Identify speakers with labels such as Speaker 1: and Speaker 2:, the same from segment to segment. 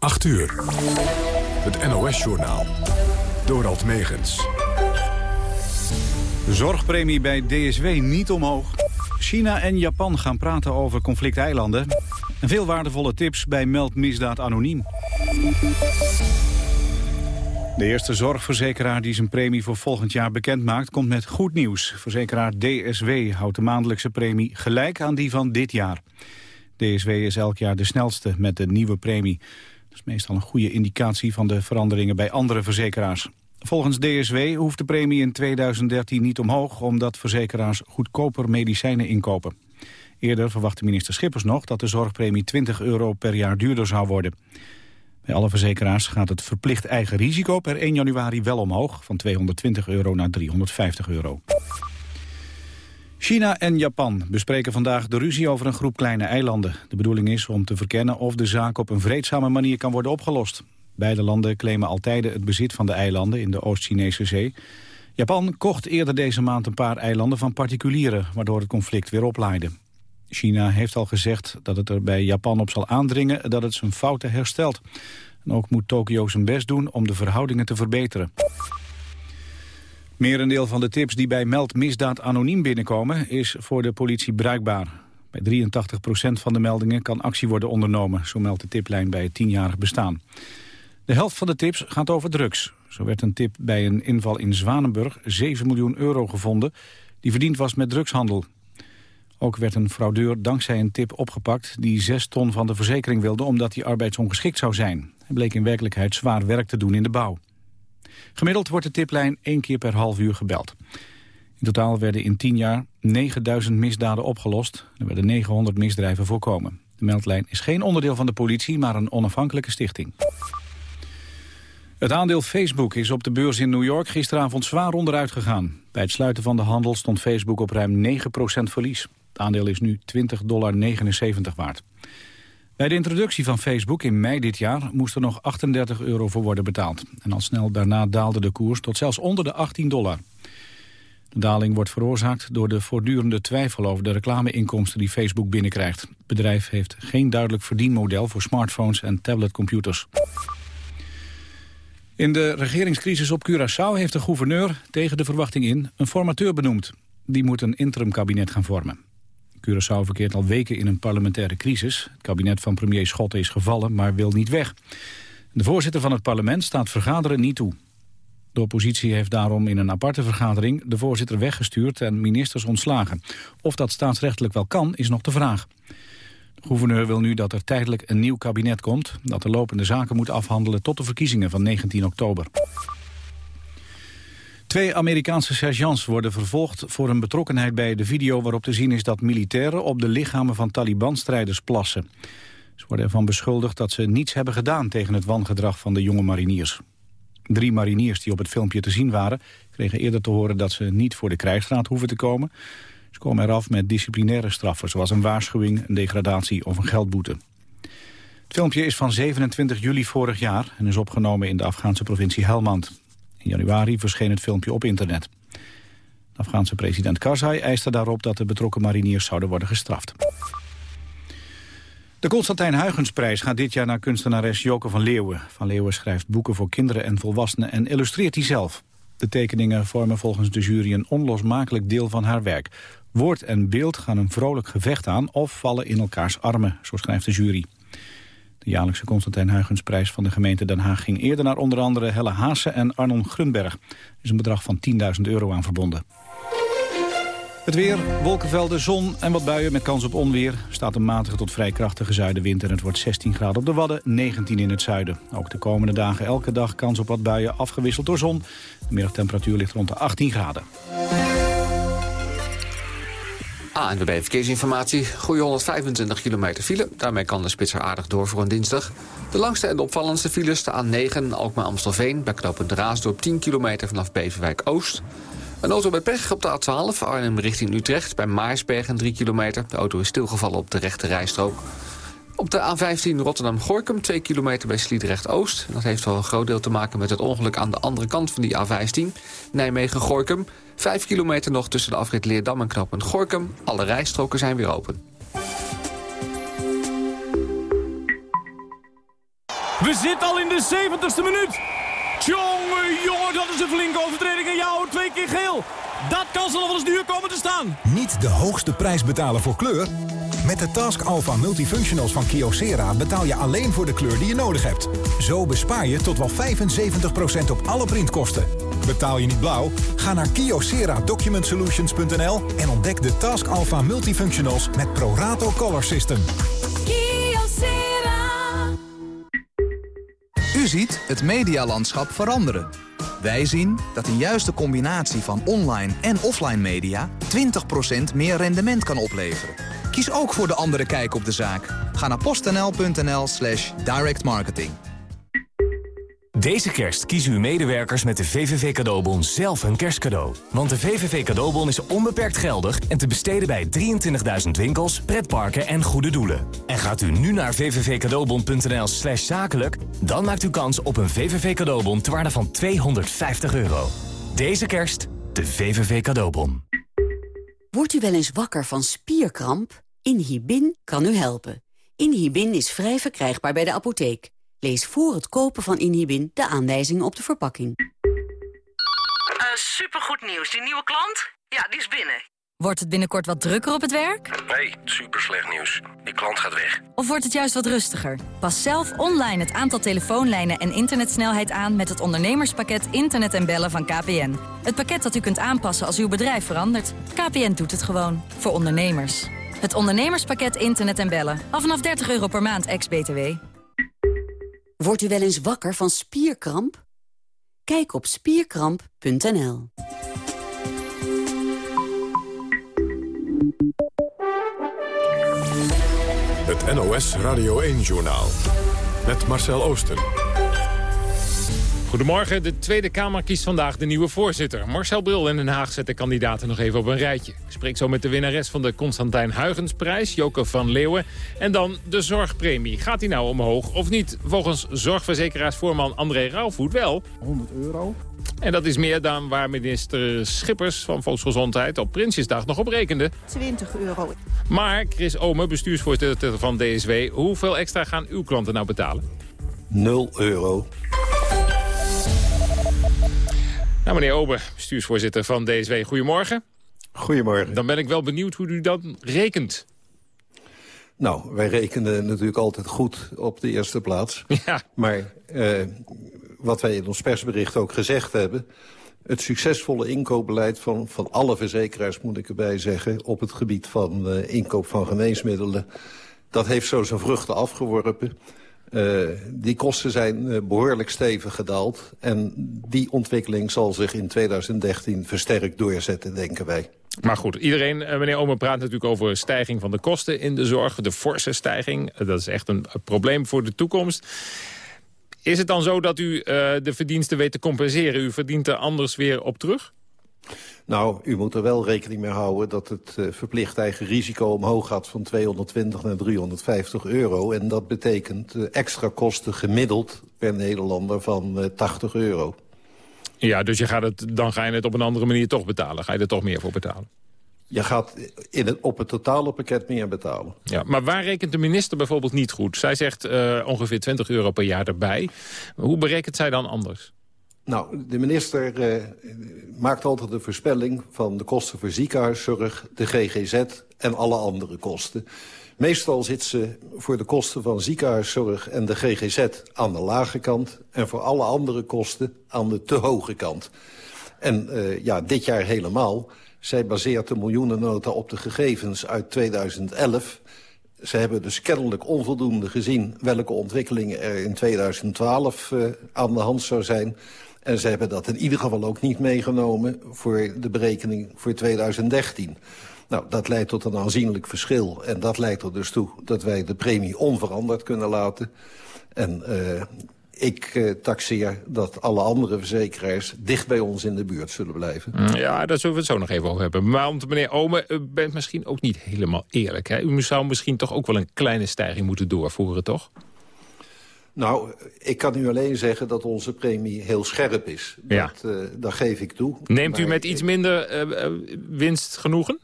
Speaker 1: 8 uur. Het NOS-journaal. Dorald Megens.
Speaker 2: Zorgpremie bij DSW niet omhoog. China en Japan gaan praten over conflicteilanden. En veel waardevolle tips bij Meld Misdaad Anoniem. De eerste zorgverzekeraar die zijn premie voor volgend jaar bekend maakt... komt met goed nieuws. Verzekeraar DSW houdt de maandelijkse premie gelijk aan die van dit jaar. DSW is elk jaar de snelste met de nieuwe premie. Dat is meestal een goede indicatie van de veranderingen bij andere verzekeraars. Volgens DSW hoeft de premie in 2013 niet omhoog... omdat verzekeraars goedkoper medicijnen inkopen. Eerder verwachtte minister Schippers nog dat de zorgpremie 20 euro per jaar duurder zou worden. Bij alle verzekeraars gaat het verplicht eigen risico per 1 januari wel omhoog... van 220 euro naar 350 euro. China en Japan bespreken vandaag de ruzie over een groep kleine eilanden. De bedoeling is om te verkennen of de zaak op een vreedzame manier kan worden opgelost. Beide landen claimen altijd het bezit van de eilanden in de Oost-Chinese zee. Japan kocht eerder deze maand een paar eilanden van particulieren... waardoor het conflict weer oplaaide. China heeft al gezegd dat het er bij Japan op zal aandringen dat het zijn fouten herstelt. En ook moet Tokio zijn best doen om de verhoudingen te verbeteren. Merendeel van de tips die bij Meld Misdaad Anoniem binnenkomen is voor de politie bruikbaar. Bij 83% van de meldingen kan actie worden ondernomen, zo meldt de tiplijn bij het tienjarig bestaan. De helft van de tips gaat over drugs. Zo werd een tip bij een inval in Zwanenburg 7 miljoen euro gevonden... die verdiend was met drugshandel. Ook werd een fraudeur dankzij een tip opgepakt... die 6 ton van de verzekering wilde omdat hij arbeidsongeschikt zou zijn. Hij bleek in werkelijkheid zwaar werk te doen in de bouw. Gemiddeld wordt de tiplijn één keer per half uur gebeld. In totaal werden in 10 jaar 9000 misdaden opgelost. Er werden 900 misdrijven voorkomen. De meldlijn is geen onderdeel van de politie, maar een onafhankelijke stichting. Het aandeel Facebook is op de beurs in New York gisteravond zwaar onderuit gegaan. Bij het sluiten van de handel stond Facebook op ruim 9% verlies. Het aandeel is nu 20,79 dollar waard. Bij de introductie van Facebook in mei dit jaar moest er nog 38 euro voor worden betaald. En al snel daarna daalde de koers tot zelfs onder de 18 dollar. De daling wordt veroorzaakt door de voortdurende twijfel over de reclameinkomsten die Facebook binnenkrijgt. Het bedrijf heeft geen duidelijk verdienmodel voor smartphones en tabletcomputers. In de regeringscrisis op Curaçao heeft de gouverneur tegen de verwachting in een formateur benoemd. Die moet een interimkabinet gaan vormen. Curaçao verkeert al weken in een parlementaire crisis. Het kabinet van premier Schotten is gevallen, maar wil niet weg. De voorzitter van het parlement staat vergaderen niet toe. De oppositie heeft daarom in een aparte vergadering de voorzitter weggestuurd en ministers ontslagen. Of dat staatsrechtelijk wel kan, is nog de vraag. De gouverneur wil nu dat er tijdelijk een nieuw kabinet komt... dat de lopende zaken moet afhandelen tot de verkiezingen van 19 oktober. Twee Amerikaanse sergeants worden vervolgd voor hun betrokkenheid bij de video waarop te zien is dat militairen op de lichamen van Taliban-strijders plassen. Ze worden ervan beschuldigd dat ze niets hebben gedaan tegen het wangedrag van de jonge mariniers. Drie mariniers die op het filmpje te zien waren kregen eerder te horen dat ze niet voor de krijgsraad hoeven te komen. Ze komen eraf met disciplinaire straffen zoals een waarschuwing, een degradatie of een geldboete. Het filmpje is van 27 juli vorig jaar en is opgenomen in de Afghaanse provincie Helmand. In januari verscheen het filmpje op internet. De Afghaanse president Karzai eiste daarop dat de betrokken mariniers zouden worden gestraft. De Constantijn Huygensprijs gaat dit jaar naar kunstenares Joke van Leeuwen. Van Leeuwen schrijft boeken voor kinderen en volwassenen en illustreert die zelf. De tekeningen vormen volgens de jury een onlosmakelijk deel van haar werk. Woord en beeld gaan een vrolijk gevecht aan of vallen in elkaars armen, zo schrijft de jury. De jaarlijkse Constantijn Huygensprijs van de gemeente Den Haag ging eerder naar onder andere Helle Haase en Arnon Grunberg. Er is een bedrag van 10.000 euro aan verbonden. Het weer, wolkenvelden, zon en wat buien met kans op onweer. Staat een matige tot vrij krachtige zuidenwind en het wordt 16 graden op de Wadden, 19 in het zuiden. Ook de komende dagen elke dag kans op wat buien afgewisseld door zon. De middagtemperatuur ligt rond de 18 graden.
Speaker 3: ANWB Verkeersinformatie. Goeie 125 kilometer file. Daarmee kan de spits er aardig door voor een dinsdag. De langste en de opvallendste files de A9 Alkmaar-Amstelveen... bij knooppunt Raasdorp 10 kilometer vanaf Beverwijk-Oost. Een auto bij pech op de A12 Arnhem richting Utrecht... bij Maarsbergen 3 kilometer. De auto is stilgevallen op de rechte rijstrook. Op de A15 Rotterdam-Gorkum, 2 kilometer bij Sliedrecht-Oost. Dat heeft wel een groot deel te maken met het ongeluk aan de andere kant van die A15. Nijmegen-Gorkum. 5 kilometer nog tussen de afrit Leerdam en knooppunt Gorkum. Alle rijstroken zijn weer open.
Speaker 4: We zitten al in de 70ste minuut. Jongen, jongen, dat is een flinke overtreding. En jou twee keer geel. Dat kan zelfs wel eens duur komen te staan.
Speaker 5: Niet de hoogste prijs betalen voor kleur? Met de Task Alpha Multifunctionals van Kyocera betaal je alleen voor de kleur die je nodig hebt. Zo bespaar je tot wel 75% op alle printkosten. Betaal je niet blauw? Ga naar kyocera-document-solutions.nl en ontdek de Task Alpha Multifunctionals met ProRato Color System.
Speaker 6: U ziet het medialandschap veranderen. Wij zien dat een juiste combinatie van online en offline media 20% meer rendement kan opleveren. Kies ook voor de andere kijk op de zaak. Ga naar postnl.nl slash directmarketing.
Speaker 7: Deze kerst kiezen uw medewerkers met de VVV Cadeaubon zelf een kerstcadeau. Want de VVV Cadeaubon is onbeperkt geldig en te besteden bij 23.000 winkels, pretparken en goede doelen. En gaat u nu naar vvvcadeaubon.nl slash zakelijk... dan maakt u kans op een VVV Cadeaubon te waarde van 250 euro. Deze kerst de VVV Cadeaubon.
Speaker 8: Wordt u wel eens wakker van spierkramp? Inhibin kan u helpen. Inhibin is vrij verkrijgbaar bij de apotheek. Lees voor het kopen van Inhibin de aanwijzingen op de verpakking.
Speaker 9: Uh, supergoed nieuws. Die nieuwe klant? Ja, die is binnen.
Speaker 10: Wordt het binnenkort wat drukker op het werk?
Speaker 11: Nee, super slecht nieuws. Die klant gaat weg.
Speaker 10: Of wordt het juist wat rustiger? Pas zelf online het aantal telefoonlijnen en internetsnelheid aan... met het ondernemerspakket Internet en Bellen van KPN. Het pakket dat u kunt aanpassen als uw bedrijf verandert. KPN doet het gewoon. Voor ondernemers. Het ondernemerspakket Internet en Bellen. Af vanaf 30 euro per maand, ex-BTW.
Speaker 8: Wordt u wel eens wakker van spierkramp? Kijk op spierkramp.nl.
Speaker 1: Het NOS Radio 1-journaal. Met Marcel Oosten.
Speaker 12: Goedemorgen. De Tweede Kamer kiest vandaag de nieuwe voorzitter. Marcel Bril in Den Haag zet de kandidaten nog even op een rijtje. Ik spreek zo met de winnares van de Constantijn Huygensprijs, Joke van Leeuwen. En dan de zorgpremie. Gaat die nou omhoog of niet? Volgens zorgverzekeraarsvoorman André Rauwvoet wel.
Speaker 13: 100 euro.
Speaker 12: En dat is meer dan waar minister Schippers van Volksgezondheid op Prinsjesdag nog op rekende.
Speaker 13: 20 euro.
Speaker 12: Maar Chris Ome, bestuursvoorzitter van DSW, hoeveel extra gaan uw klanten nou betalen?
Speaker 14: 0 euro.
Speaker 12: Nou, meneer Obe, bestuursvoorzitter van DSW, goedemorgen.
Speaker 14: Goedemorgen.
Speaker 12: Dan ben ik wel benieuwd hoe u dat rekent.
Speaker 14: Nou, wij rekenen natuurlijk altijd goed op de eerste plaats.
Speaker 12: Ja.
Speaker 14: Maar eh, wat wij in ons persbericht ook gezegd hebben... het succesvolle inkoopbeleid van, van alle verzekeraars, moet ik erbij zeggen... op het gebied van uh, inkoop van geneesmiddelen... dat heeft zo zijn vruchten afgeworpen... Uh, die kosten zijn uh, behoorlijk stevig gedaald. En die ontwikkeling zal zich in 2013 versterkt doorzetten, denken wij.
Speaker 12: Maar goed, iedereen, uh, meneer Omer, praat natuurlijk over stijging van de kosten in de zorg. De forse stijging, dat is echt een, een probleem voor de toekomst. Is het dan zo dat u de verdiensten weet te compenseren? U verdient er anders weer op terug?
Speaker 14: Nou, u moet er wel rekening mee houden dat het uh, verplicht eigen risico omhoog gaat van 220 naar 350 euro. En dat betekent uh, extra kosten gemiddeld per Nederlander van uh, 80 euro.
Speaker 12: Ja, dus je gaat het, dan ga je het op een andere manier toch betalen. Ga je er toch meer voor betalen?
Speaker 14: Je gaat in het, op het totale pakket meer betalen.
Speaker 12: Ja, maar waar rekent de minister bijvoorbeeld niet goed? Zij zegt ongeveer 20 euro per jaar erbij. Hoe berekent zij dan anders?
Speaker 14: Nou, de minister uh, maakt altijd een voorspelling van de kosten voor ziekenhuiszorg, de GGZ en alle andere kosten. Meestal zit ze voor de kosten van ziekenhuiszorg en de GGZ aan de lage kant... en voor alle andere kosten aan de te hoge kant. En uh, ja, dit jaar helemaal. Zij baseert de miljoenennota op de gegevens uit 2011... Ze hebben dus kennelijk onvoldoende gezien welke ontwikkelingen er in 2012 uh, aan de hand zou zijn. En ze hebben dat in ieder geval ook niet meegenomen voor de berekening voor 2013. Nou, dat leidt tot een aanzienlijk verschil. En dat leidt er dus toe dat wij de premie onveranderd kunnen laten. En uh, ik uh, taxeer dat alle andere verzekeraars dicht bij ons in de buurt zullen blijven.
Speaker 12: Ja, daar zullen we het zo nog even over hebben. Maar want meneer Ome, u bent misschien ook niet helemaal eerlijk. Hè? U zou misschien toch ook wel een kleine stijging moeten doorvoeren, toch?
Speaker 14: Nou, ik kan u alleen zeggen dat onze premie heel scherp is.
Speaker 12: Ja.
Speaker 14: Dat, uh, dat geef ik toe.
Speaker 12: Neemt u met iets minder uh, winst genoegen?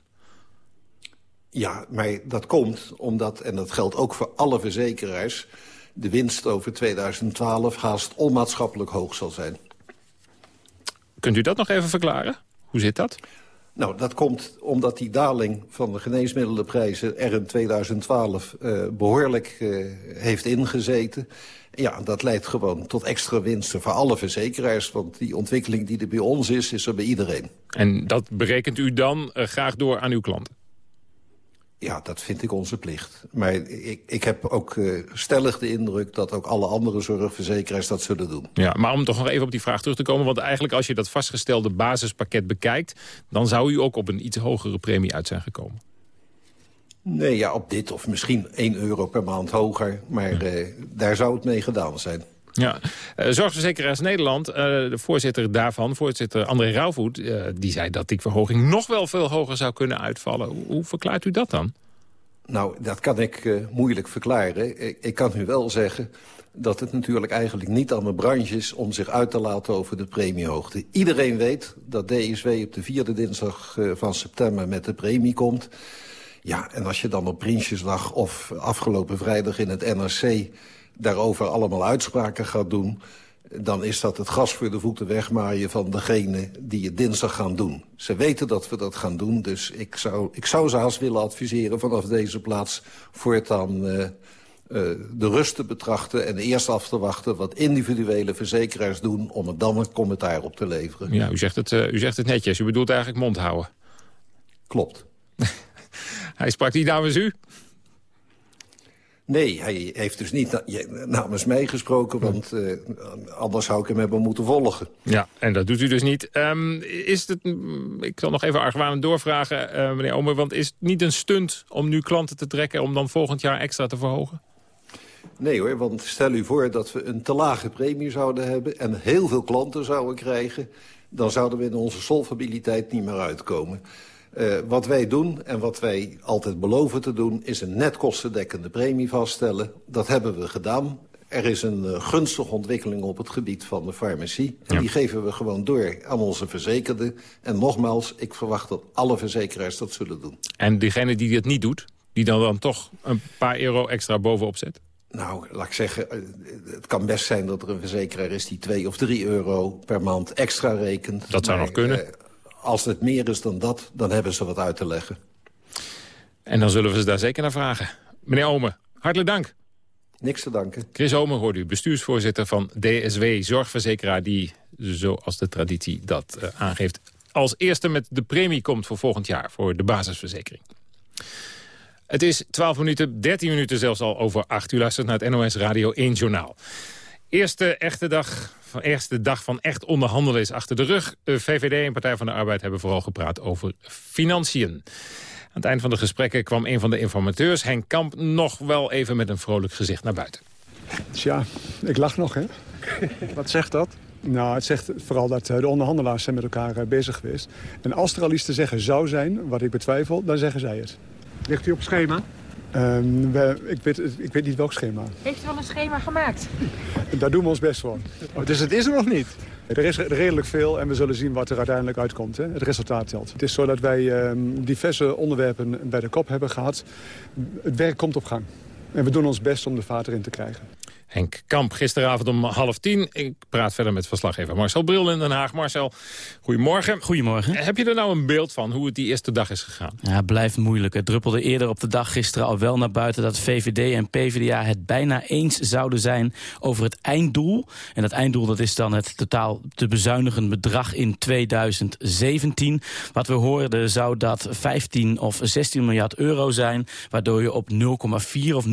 Speaker 14: Ja, maar dat komt omdat, en dat geldt ook voor alle verzekeraars... de winst over 2012 haast onmaatschappelijk hoog zal zijn.
Speaker 12: Kunt u dat nog even verklaren? Hoe zit dat?
Speaker 14: Nou, dat komt omdat die daling van de geneesmiddelenprijzen er in 2012 uh, behoorlijk uh, heeft ingezeten. Ja, dat leidt gewoon tot extra winsten voor alle verzekeraars. Want die ontwikkeling die er bij ons is, is er bij iedereen.
Speaker 12: En dat berekent u dan uh, graag door aan uw klanten?
Speaker 14: Ja, dat vind ik onze plicht. Maar ik, ik heb ook uh, stellig de indruk dat ook alle andere zorgverzekeraars dat zullen doen.
Speaker 12: Ja, maar om toch nog even op die vraag terug te komen... want eigenlijk als je dat vastgestelde basispakket bekijkt... dan zou u ook op een iets hogere premie uit zijn gekomen.
Speaker 14: Nee, ja, op dit of misschien 1 euro per maand hoger. Maar ja. uh, daar zou het mee gedaan zijn.
Speaker 12: Ja, uh, Zorgverzekeraars Nederland, uh, de voorzitter daarvan, voorzitter André Rauwvoet... Uh, die zei dat die verhoging nog wel veel hoger zou kunnen uitvallen. Hoe, verklaart u dat dan?
Speaker 14: Nou, dat kan ik moeilijk verklaren. Ik, kan u wel zeggen dat het natuurlijk eigenlijk niet aan de branche is... om zich uit te laten over de premiehoogte. Iedereen weet dat DSW op de vierde dinsdag van september met de premie komt... Ja, en als je dan op Prinsjesdag of afgelopen vrijdag in het NRC daarover allemaal uitspraken gaat doen... dan is dat het gas voor de voeten wegmaaien van degene die het dinsdag gaan doen. Ze weten dat we dat gaan doen, dus ik zou, ik zou ze haast willen adviseren... vanaf deze plaats voortaan uh, uh, de rust te betrachten... en eerst af te wachten wat individuele verzekeraars doen... om er dan een commentaar op te leveren.
Speaker 12: Ja, u zegt het, uh, u zegt het netjes. U bedoelt eigenlijk mond houden.
Speaker 14: Klopt.
Speaker 12: Hij sprak niet namens u?
Speaker 14: Nee, hij heeft dus niet namens mij gesproken, want uh, anders zou ik hem hebben moeten volgen.
Speaker 12: Ja, en dat doet u dus niet. Um, is het, ik zal nog even argwanend doorvragen, uh, meneer Omer, want is het niet een stunt om nu klanten te trekken om dan volgend jaar extra te verhogen?
Speaker 14: Nee hoor, want stel u voor dat we een te lage premie zouden hebben en heel veel klanten zouden krijgen, dan zouden we in onze solvabiliteit niet meer uitkomen. Uh, wat wij doen en wat wij altijd beloven te doen... is een net kostendekkende premie vaststellen. Dat hebben we gedaan. Er is een uh, gunstige ontwikkeling op het gebied van de farmacie. En ja. die geven we gewoon door aan onze verzekerden. En nogmaals, ik verwacht dat alle verzekeraars dat zullen doen.
Speaker 12: En diegene die het niet doet, die dan, dan toch een paar euro extra bovenop zet?
Speaker 14: Nou, laat ik zeggen, het kan best zijn dat er een verzekeraar is... die 2 of 3 euro per maand extra rekent.
Speaker 12: Dat zou
Speaker 14: maar,
Speaker 12: nog kunnen. Uh,
Speaker 14: als het meer is dan dat, dan hebben ze wat uit te leggen.
Speaker 12: En dan zullen we ze daar zeker naar vragen. Meneer Omen, hartelijk dank.
Speaker 14: Niks te danken.
Speaker 12: Chris Omen hoort u, bestuursvoorzitter van DSW, zorgverzekeraar... die, zoals de traditie dat uh, aangeeft, als eerste met de premie komt voor volgend jaar... voor de basisverzekering. Het is 12 minuten, 13 minuten zelfs al over 8. U luistert naar het NOS Radio 1 Journaal. Eerste echte dag van eerste dag van echt onderhandelen is achter de rug. De VVD en Partij van de Arbeid hebben vooral gepraat over financiën. Aan het eind van de gesprekken kwam een van de informateurs, Henk Kamp, nog wel even met een vrolijk gezicht naar buiten.
Speaker 13: Tja, ik lach nog, hè.
Speaker 15: Wat zegt dat?
Speaker 13: Nou, het zegt vooral dat de onderhandelaars zijn met elkaar bezig geweest. En als er al iets te zeggen zou zijn, wat ik betwijfel, dan zeggen zij het.
Speaker 15: Ligt u op schema?
Speaker 13: Um, we, ik, weet, ik weet niet welk schema.
Speaker 16: Heeft u wel een schema gemaakt?
Speaker 13: Daar doen we ons best voor.
Speaker 15: Oh, dus het is er nog niet?
Speaker 13: Er is redelijk veel en we zullen zien wat er uiteindelijk uitkomt. Hè. Het resultaat telt. Het is zo dat wij um, diverse onderwerpen bij de kop hebben gehad. Het werk komt op gang. En we doen ons best om de vaart erin te krijgen.
Speaker 12: Henk Kamp, gisteravond om half tien. Ik praat verder met verslaggever Marcel Bril in Den Haag. Marcel, goedemorgen.
Speaker 17: Goedemorgen.
Speaker 12: Heb je er nou een beeld van hoe het die eerste dag is gegaan?
Speaker 17: Ja, het blijft moeilijk. Het druppelde eerder op de dag gisteren al wel naar buiten... dat VVD en PvdA het bijna eens zouden zijn over het einddoel. En dat einddoel dat is dan het totaal te bezuinigen bedrag in 2017. Wat we hoorden zou dat 15 of 16 miljard euro zijn... waardoor je op 0,4 of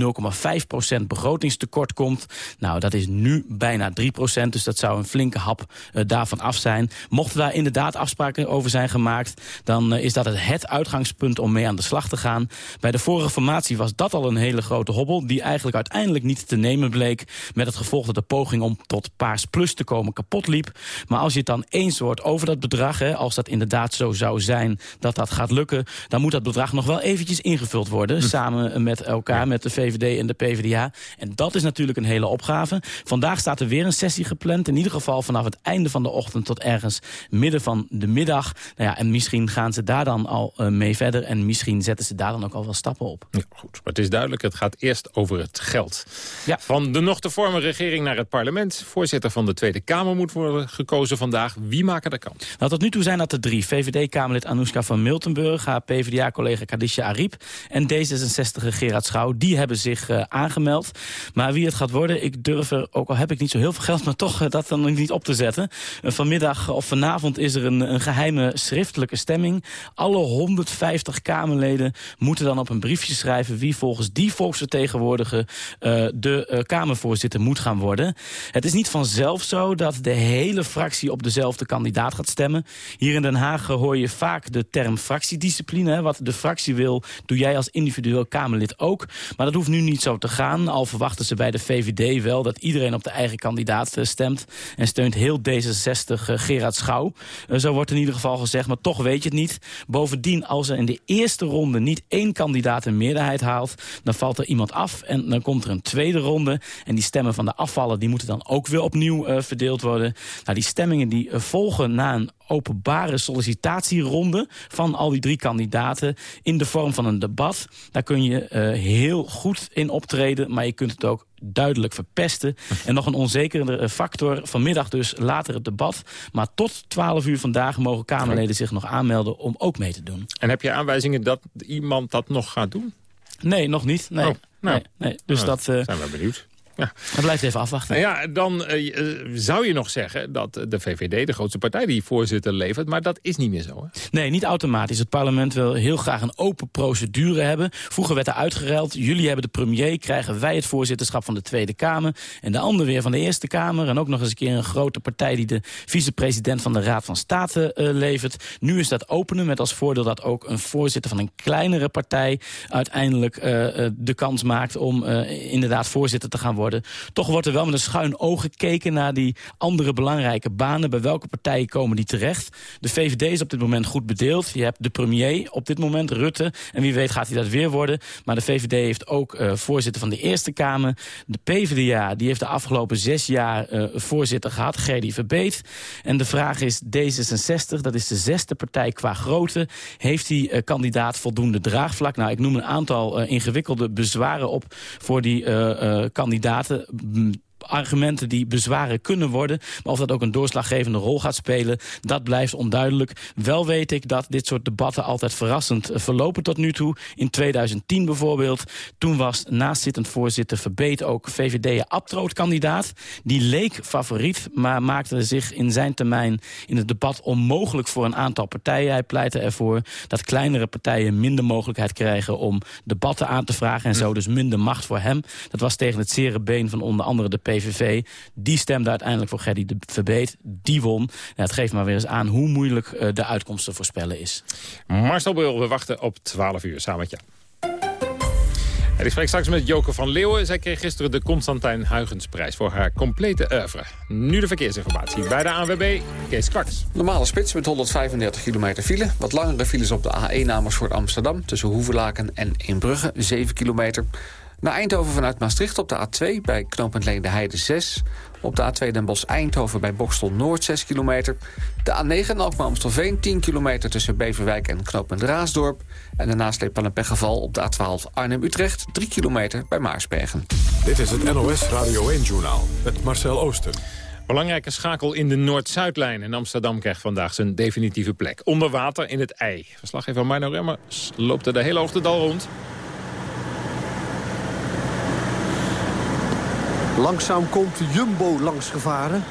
Speaker 17: 0,5 procent begrotingstekort komt. Nou, dat is nu bijna 3 procent, dus dat zou een flinke hap uh, daarvan af zijn. Mochten daar inderdaad afspraken over zijn gemaakt... dan uh, is dat het, het uitgangspunt om mee aan de slag te gaan. Bij de vorige formatie was dat al een hele grote hobbel... die eigenlijk uiteindelijk niet te nemen bleek... met het gevolg dat de poging om tot Paars Plus te komen kapot liep. Maar als je het dan eens wordt over dat bedrag... Hè, als dat inderdaad zo zou zijn dat dat gaat lukken... dan moet dat bedrag nog wel eventjes ingevuld worden... Hm. samen met elkaar, met de VVD en de PvdA. En dat is natuurlijk een hele opgave. Vandaag staat er weer een sessie gepland. In ieder geval vanaf het einde van de ochtend tot ergens midden van de middag. Nou ja, en misschien gaan ze daar dan al uh, mee verder. En misschien zetten ze daar dan ook al wel stappen op.
Speaker 12: Ja, goed. Maar het is duidelijk, het gaat eerst over het geld. Ja. Van de nog te vormen regering naar het parlement. Voorzitter van de Tweede Kamer moet worden gekozen vandaag. Wie maken de kans?
Speaker 17: Nou, tot nu toe zijn dat er drie. VVD-Kamerlid Anoushka van Miltenburg, haar PvdA-collega Kadisha Ariep... en D66 Gerard Schouw, die hebben zich uh, aangemeld. Maar wie het gaat worden, ik durf er, ook al heb ik niet zo heel veel geld... maar toch uh, dat dan niet op te zetten. Uh, vanmiddag of vanavond is er een, een geheime schriftelijke stemming. Alle 150 Kamerleden moeten dan op een briefje schrijven... wie volgens die volksvertegenwoordiger de Kamervoorzitter moet gaan worden. Het is niet vanzelf zo dat de hele fractie op dezelfde kandidaat gaat stemmen. Hier in Den Haag hoor je vaak de term fractiediscipline. Wat de fractie wil, doe jij als individueel Kamerlid ook. Maar dat hoeft nu niet zo te gaan. Al verwachten ze bij de VVD wel dat iedereen op de eigen kandidaat uh, stemt. En steunt heel D66 uh, Gerard Schouw. Uh, zo wordt in ieder geval gezegd, maar toch weet je het niet. Bovendien, als er in de eerste ronde niet één kandidaat een meerderheid haalt... dan valt er iemand af en dan komt er een tweede ronde. En die stemmen van de afvallen die moeten dan ook weer opnieuw verdeeld worden. Nou, die stemmingen die volgen na een openbare sollicitatieronde van al die drie kandidaten in de vorm van een debat. Daar kun je uh, heel goed in optreden, maar je kunt het ook duidelijk verpesten. En nog een onzekere factor, vanmiddag dus later het debat. Maar tot 12 uur vandaag mogen Kamerleden zich nog aanmelden om ook mee te doen.
Speaker 12: En heb je aanwijzingen dat iemand dat nog gaat doen?
Speaker 17: Nee, nog niet. Nee.
Speaker 12: Oh, nou,
Speaker 17: nee, nee. Dus
Speaker 12: nou,
Speaker 17: dat uh,
Speaker 12: zijn we benieuwd.
Speaker 17: Ja. Dat blijft even afwachten.
Speaker 12: Nou ja, dan uh, zou je nog zeggen dat de VVD de grootste partij die voorzitter levert. Maar dat is niet meer zo. Hè?
Speaker 17: Nee, niet automatisch. Het parlement wil heel graag een open procedure hebben. Vroeger werd er uitgeruild. Jullie hebben de premier, krijgen wij het voorzitterschap van de Tweede Kamer. En de ander weer van de Eerste Kamer. En ook nog eens een keer een grote partij die de vicepresident van de Raad van State uh, levert. Nu is dat openen met als voordeel dat ook een voorzitter van een kleinere partij uiteindelijk uh, de kans maakt om inderdaad voorzitter te gaan worden Toch wordt er wel met een schuin oog gekeken naar die andere belangrijke banen. Bij welke partijen komen die terecht? De VVD is op dit moment goed bedeeld. Je hebt de premier op dit moment, Rutte. En wie weet gaat hij dat weer worden. Maar de VVD heeft ook uh, voorzitter van de Eerste Kamer. De PvdA die heeft de afgelopen zes jaar uh, voorzitter gehad, Gerdy Verbeet. En de vraag is D66, dat is de zesde partij qua grootte. Heeft die uh, kandidaat voldoende draagvlak? Nou, ik noem een aantal ingewikkelde bezwaren op voor die kandidaat daten argumenten die bezwaren kunnen worden. Maar of dat ook een doorslaggevende rol gaat spelen, dat blijft onduidelijk. Wel weet ik dat dit soort debatten altijd verrassend verlopen tot nu toe. In 2010 bijvoorbeeld, toen was naastzittend voorzitter Verbeet ook VVD Abtroot-kandidaat. Die leek favoriet, maar maakte zich in zijn termijn in het debat onmogelijk voor een aantal partijen. Hij pleitte ervoor dat kleinere partijen minder mogelijkheid krijgen om debatten aan te vragen en zo dus minder macht voor hem. Dat was tegen het zere been van onder andere de PVV. Die stemde uiteindelijk voor Gerdy de Verbeet. Die won. Nou, het geeft maar weer eens aan hoe moeilijk uh, de uitkomst te voorspellen is.
Speaker 12: Marcel Beul, we wachten op 12 uur samen met jou. En ik spreek straks met Joke van Leeuwen. Zij kreeg gisteren de Constantijn Huygensprijs voor haar complete oeuvre. Nu de verkeersinformatie bij de ANWB, Kees Kwaks.
Speaker 3: Normale spits met 135 kilometer file. Wat langere files op de A1 Amersfoort Amsterdam... tussen Hoevelaken en Inbrugge, 7 kilometer. Naar Eindhoven vanuit Maastricht op de A2 bij knooppunt Leende Heide 6. Op de A2 Den Bosch-Eindhoven bij Bokstel Noord 6 kilometer. De A9 Alkmaar Amstelveen 10 kilometer tussen Beverwijk en knooppunt Raasdorp. En de nasleep van een pechgeval op de A12 Arnhem-Utrecht 3 kilometer bij Maarsbergen.
Speaker 1: Dit is het NOS Radio 1-journaal met Marcel Ooster.
Speaker 12: Belangrijke schakel in de Noord-Zuidlijn. En Amsterdam krijgt vandaag zijn definitieve plek. Onder water in het ei. Verslaggever Marno Remmers loopt er de hele ochtend al rond.
Speaker 18: Langzaam komt Jumbo langs gevaren.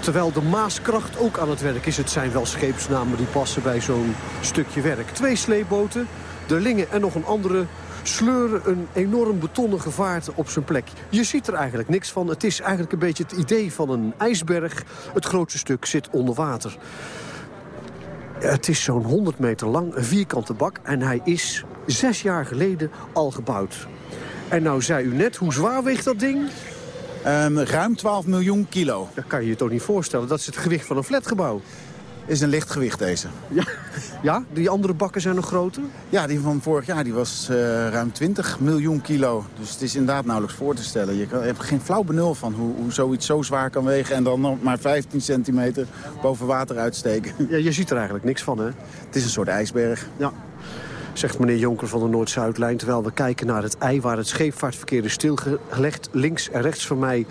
Speaker 18: Terwijl de Maaskracht ook aan het werk is. Het zijn wel scheepsnamen die passen bij zo'n stukje werk. Twee sleepboten, de Lingen en nog een andere sleuren een enorm betonnen gevaarte op zijn plek. Je ziet er eigenlijk niks van. Het is eigenlijk een beetje het idee van een ijsberg. Het grootste stuk zit onder water. Het is zo'n 100 meter lang, een vierkante bak. En hij is zes jaar geleden al gebouwd. En nou zei u net, hoe zwaar weegt dat ding?
Speaker 19: Um, ruim 12 miljoen kilo.
Speaker 18: Dat kan je je toch niet voorstellen. Dat is het gewicht van een flatgebouw.
Speaker 19: is een licht gewicht deze.
Speaker 18: Ja, ja? die andere bakken zijn nog groter?
Speaker 19: Ja, die van vorig jaar die was uh, ruim 20 miljoen kilo. Dus het is inderdaad nauwelijks voor te stellen. Je, kan, je hebt geen flauw benul van hoe, hoe zoiets zo zwaar kan wegen... en dan nog maar 15 centimeter boven water uitsteken.
Speaker 18: Ja, je ziet er eigenlijk niks van, hè?
Speaker 19: Het is een soort ijsberg.
Speaker 18: Ja zegt meneer Jonker van de Noord-Zuidlijn... terwijl we kijken naar het ei waar het scheepvaartverkeer is stilgelegd. Links en rechts van mij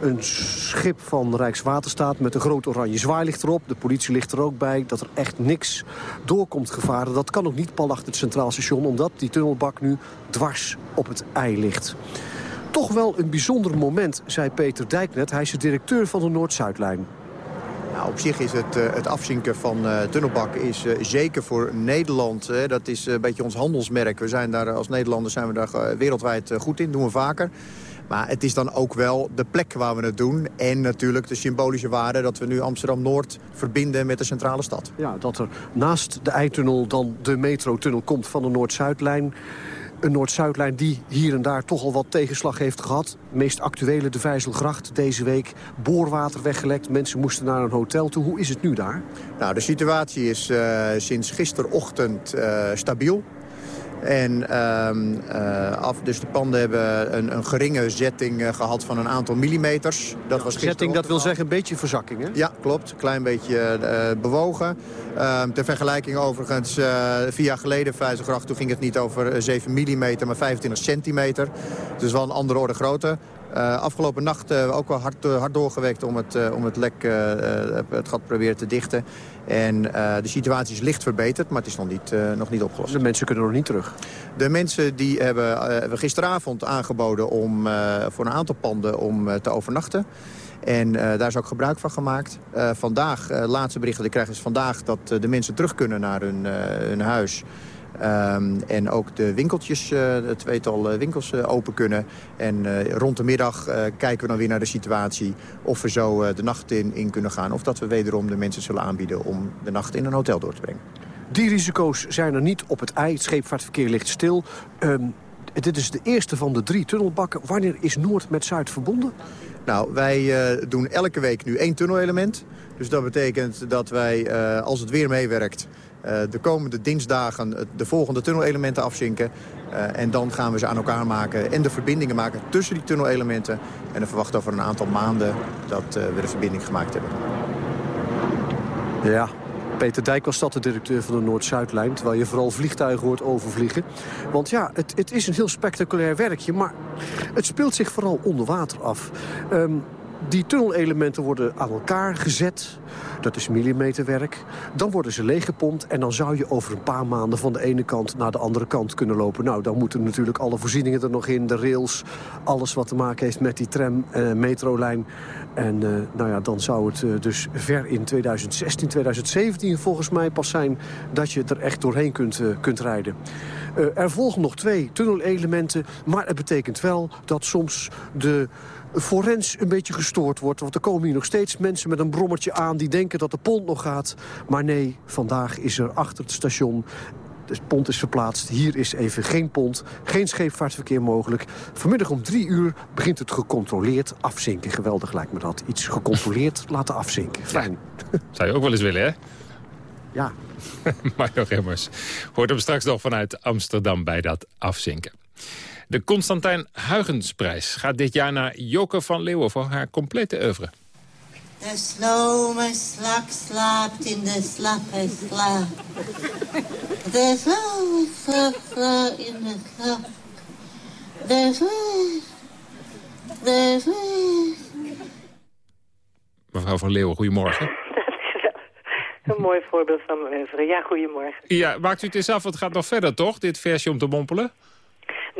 Speaker 18: een schip van Rijkswaterstaat met een groot oranje zwaailicht erop. De politie ligt er ook bij dat er echt niks doorkomt gevaren. Dat kan ook niet pal achter het Centraal Station... omdat die tunnelbak nu dwars op het ei ligt. Toch wel een bijzonder moment, zei Peter Dijk net. Hij is de directeur van de Noord-Zuidlijn.
Speaker 20: Nou, op zich is het, uh, het afzinken van uh, tunnelbakken is uh, zeker voor Nederland. dat is een beetje ons handelsmerk. We zijn daar, als Nederlanders zijn we daar wereldwijd goed in. doen we vaker. Maar het is dan ook wel de plek waar we het doen. En natuurlijk de symbolische waarde dat we nu Amsterdam-Noord verbinden met de centrale stad.
Speaker 18: Ja, dat er naast de Eitunnel dan de metrotunnel komt van de Noord-Zuidlijn. Een Noord-Zuidlijn die hier en daar toch al wat tegenslag heeft gehad. meest actuele de Vijzelgracht deze week. Boorwater weggelekt, mensen moesten naar een hotel toe. Hoe is het nu daar?
Speaker 20: Nou, de situatie is uh, sinds gisterochtend uh, stabiel. En uh, uh, af, dus de panden hebben een, een geringe zetting uh, gehad van een aantal millimeters.
Speaker 18: Dat was zetting, dat wil zeggen een beetje verzakking, hè?
Speaker 20: Ja, klopt. Een klein beetje uh, bewogen. Ehm, ter vergelijking overigens, vier jaar geleden, Vijzelgracht, toen ging het niet over 7 millimeter, maar 25 centimeter. Dus wel een andere orde grootte. Uh, afgelopen nacht uh, ook wel hard, uh, hard doorgewerkt om het, om het lek, het gat proberen te dichten. En de situatie is licht verbeterd, maar het is nog niet, nog niet opgelost.
Speaker 18: De mensen kunnen nog niet terug?
Speaker 20: De mensen die hebben, hebben gisteravond aangeboden om, voor een aantal panden om te overnachten. En daar is ook gebruik van gemaakt. vandaag, laatste berichten die krijgen is vandaag dat de mensen terug kunnen naar hun, hun huis... Um, en ook de winkeltjes, uh, het tweetal uh, winkels uh, open kunnen. En rond de middag kijken we dan weer naar de situatie... of we zo de nacht in, in kunnen gaan... of dat we wederom de mensen zullen aanbieden om de nacht in een hotel door te brengen.
Speaker 18: Die risico's zijn er niet op het ei. Het scheepvaartverkeer ligt stil. Um, dit is de eerste van de drie tunnelbakken. Wanneer is Noord met Zuid verbonden?
Speaker 20: Nou, wij doen elke week nu één tunnelelement. Dus dat betekent dat wij, als het weer meewerkt... Uh, de komende dinsdagen de volgende tunnelelementen afzinken. Uh, en dan gaan we ze aan elkaar maken en de verbindingen maken tussen die tunnelelementen. En dan verwachten over een aantal maanden dat we de verbinding gemaakt hebben.
Speaker 18: Ja, Peter Dijk was dat de directeur van de Noord-Zuidlijn... terwijl je vooral vliegtuigen hoort overvliegen. Want ja, het, het, is een heel spectaculair werkje... maar het speelt zich vooral onder water af. Um, die tunnelelementen worden aan elkaar gezet. Dat is millimeterwerk. Dan worden ze leeggepompt en dan zou je over een paar maanden van de ene kant naar de andere kant kunnen lopen. Nou, dan moeten natuurlijk alle voorzieningen er nog in, de rails, alles wat te maken heeft met die tram, uh, metrolijn. En uh, nou ja, dan zou het uh, dus ver in 2016, 2017 volgens mij pas zijn dat je er echt doorheen kunt, kunt rijden. er volgen nog twee tunnelelementen, maar het betekent wel dat soms de forens een beetje gestoord wordt. Want er komen hier nog steeds mensen met een brommertje aan... die denken dat de pont nog gaat. Maar nee, vandaag is er achter het station de pont is verplaatst. Hier is even geen pont, geen scheepvaartverkeer mogelijk. Vanmiddag om drie uur begint het gecontroleerd afzinken. Geweldig lijkt me dat. Iets gecontroleerd laten afzinken. Fijn.
Speaker 12: Zou je ook wel eens willen, hè?
Speaker 18: Ja.
Speaker 12: Mario Remmers hoort hem straks nog vanuit Amsterdam bij dat afzinken. De Constantijn Huygensprijs gaat dit jaar naar Joke van Leeuwen... voor haar complete oeuvre.
Speaker 21: De slome slak slaapt in de slappe slaap. De slome slak slaapt in de slaap. De.
Speaker 12: Mevrouw van Leeuwen, goedemorgen.
Speaker 22: Een mooi voorbeeld van mijn oeuvre. Ja, goedemorgen.
Speaker 12: Ja, maakt u het eens af, het gaat nog verder, toch, dit versje om te mompelen?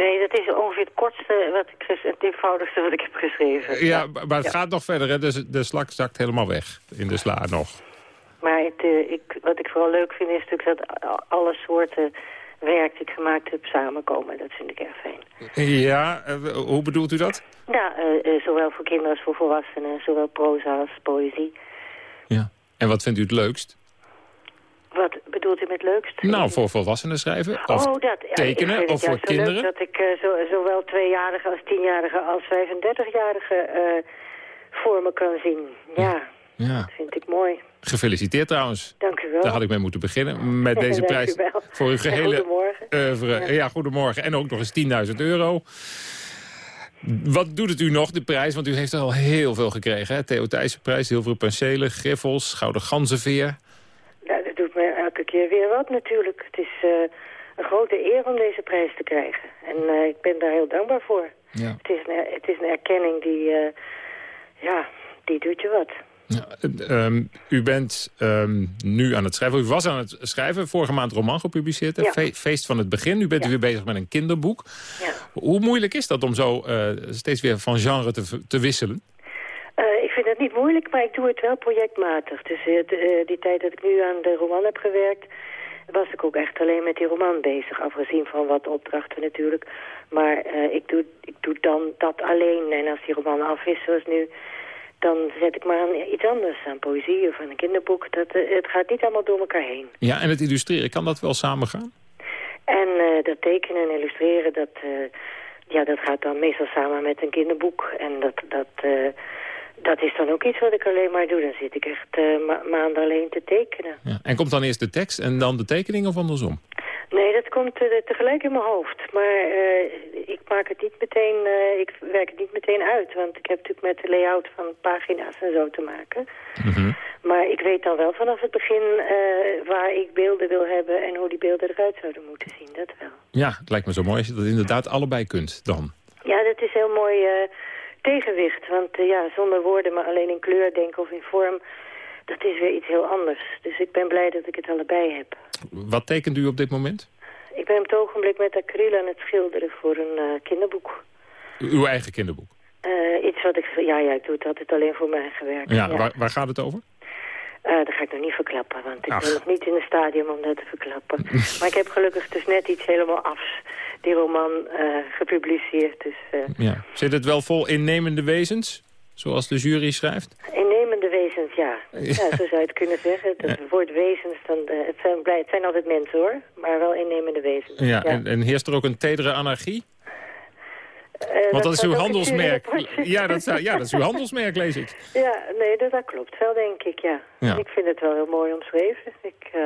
Speaker 22: Nee, dat is ongeveer het kortste, wat ik, het eenvoudigste wat ik heb geschreven.
Speaker 12: Ja, maar het gaat nog verder, hè? De, de slak zakt helemaal weg in de sla nog.
Speaker 22: Maar het, uh, ik, wat ik vooral leuk vind is natuurlijk dat alle soorten werk die ik gemaakt heb samenkomen. Dat vind ik erg fijn.
Speaker 12: Ja, uh, hoe bedoelt u dat?
Speaker 22: Ja, uh, zowel voor kinderen als voor volwassenen. Zowel proza als poëzie.
Speaker 12: Ja. En wat vindt u het leukst?
Speaker 22: Wat bedoelt u met leukst?
Speaker 12: Nou, voor volwassenen schrijven? Of
Speaker 22: oh, dat, ja,
Speaker 12: tekenen? Of voor kinderen?
Speaker 22: Dat ik uh, zo, zowel tweejarige als tienjarige als 35-jarige uh, voor me kan zien. Ja,
Speaker 12: ja,
Speaker 22: dat vind ik mooi.
Speaker 12: Gefeliciteerd trouwens.
Speaker 22: Dank u wel.
Speaker 12: Daar had ik mee moeten beginnen. Met deze prijs voor uw gehele
Speaker 22: goedemorgen.
Speaker 12: Ja. goedemorgen. En ook nog eens 10.000 euro. Wat doet het u nog, de prijs? Want u heeft er al heel veel gekregen. Hè? Theo Thijssenprijs, heel veel penselen, griffels, gouden ganzenveer.
Speaker 22: Ja, dat doet me elke keer weer wat natuurlijk. Het is eh, een grote eer om deze prijs te krijgen. En eh, ik ben daar heel dankbaar voor.
Speaker 12: Ja.
Speaker 22: Het, is een, het is een erkenning die, eh, ja, die doet je wat.
Speaker 12: Ehm, u bent ehm, nu aan het schrijven. U was aan het schrijven, vorige maand roman gepubliceerd.
Speaker 22: Ja.
Speaker 12: Fe- Feest van het begin. U bent
Speaker 22: Ja.
Speaker 12: weer bezig met een kinderboek.
Speaker 22: Ja.
Speaker 12: Hoe moeilijk is dat om zo steeds weer van genre te, te wisselen?
Speaker 22: Het niet moeilijk, maar ik doe het wel projectmatig. Dus eh, de- eh, die tijd dat ik nu aan de roman heb gewerkt... was ik ook echt alleen met die roman bezig. Afgezien van wat opdrachten natuurlijk. Maar eh, ik, doe, ik doe dan dat alleen. En als die roman af is, zoals nu... dan zet ik maar aan iets anders. Aan poëzie of aan een kinderboek. Dat, het gaat niet allemaal door elkaar heen.
Speaker 12: Ja, en het illustreren, kan dat wel samengaan?
Speaker 22: En eh, dat tekenen en illustreren, dat, ja, dat gaat dan meestal samen met een kinderboek. En dat, dat, eh, dat is dan ook iets wat ik alleen maar doe. Dan zit ik echt ma maanden alleen te tekenen.
Speaker 12: Ja. En komt dan eerst de tekst en dan de tekening of andersom?
Speaker 22: Nee, dat komt eh, tegelijk in mijn hoofd. Maar eh, ik maak het niet meteen, ik werk het niet meteen uit. Want ik heb natuurlijk met de layout van pagina's en zo te maken. Maar ik weet dan wel vanaf het begin waar ik beelden wil hebben en hoe die beelden eruit zouden moeten zien. Dat wel.
Speaker 12: Ja, het lijkt me zo mooi als je dat inderdaad allebei kunt dan.
Speaker 22: Ja, dat is heel mooi tegenwicht. Want eh, ja, zonder woorden, maar alleen in kleur denken of in vorm... dat is weer iets heel anders. Dus ik ben blij dat ik het allebei heb.
Speaker 12: Wat tekent u op dit moment?
Speaker 22: Ik ben op het ogenblik met acryl aan het schilderen voor een eh, kinderboek.
Speaker 12: Uw eigen kinderboek?
Speaker 22: Eh, iets wat ik... Ja, ja, ik doe het altijd alleen voor mijn eigen werk.
Speaker 12: Ja, Waar, waar gaat het over?
Speaker 22: Eh, dat ga ik nog niet verklappen, want ik
Speaker 12: Ach.
Speaker 22: ben nog niet in het stadium om dat te verklappen. maar ik heb gelukkig dus net iets helemaal afs, die roman, eh, gepubliceerd. Dus eh,
Speaker 12: Ja. Zit het wel vol innemende wezens? Zoals de jury schrijft?
Speaker 22: innemende wezens, ja. ja. Zo zou je het kunnen zeggen. Het woord wezens, dan, het, zijn, blij- het zijn altijd mensen hoor, maar wel innemende wezens.
Speaker 12: Ja, En, en heerst er ook een tedere anarchie?
Speaker 22: Eh,
Speaker 12: Want dat is uw
Speaker 22: het
Speaker 12: handelsmerk. Ja dat, zou- ja, dat is uw handelsmerk, lees ik.
Speaker 22: Ja, nee, dat, dat klopt wel, denk ik, ja.
Speaker 12: Ja.
Speaker 22: Ik vind het wel heel mooi omschreven. Ik, eh,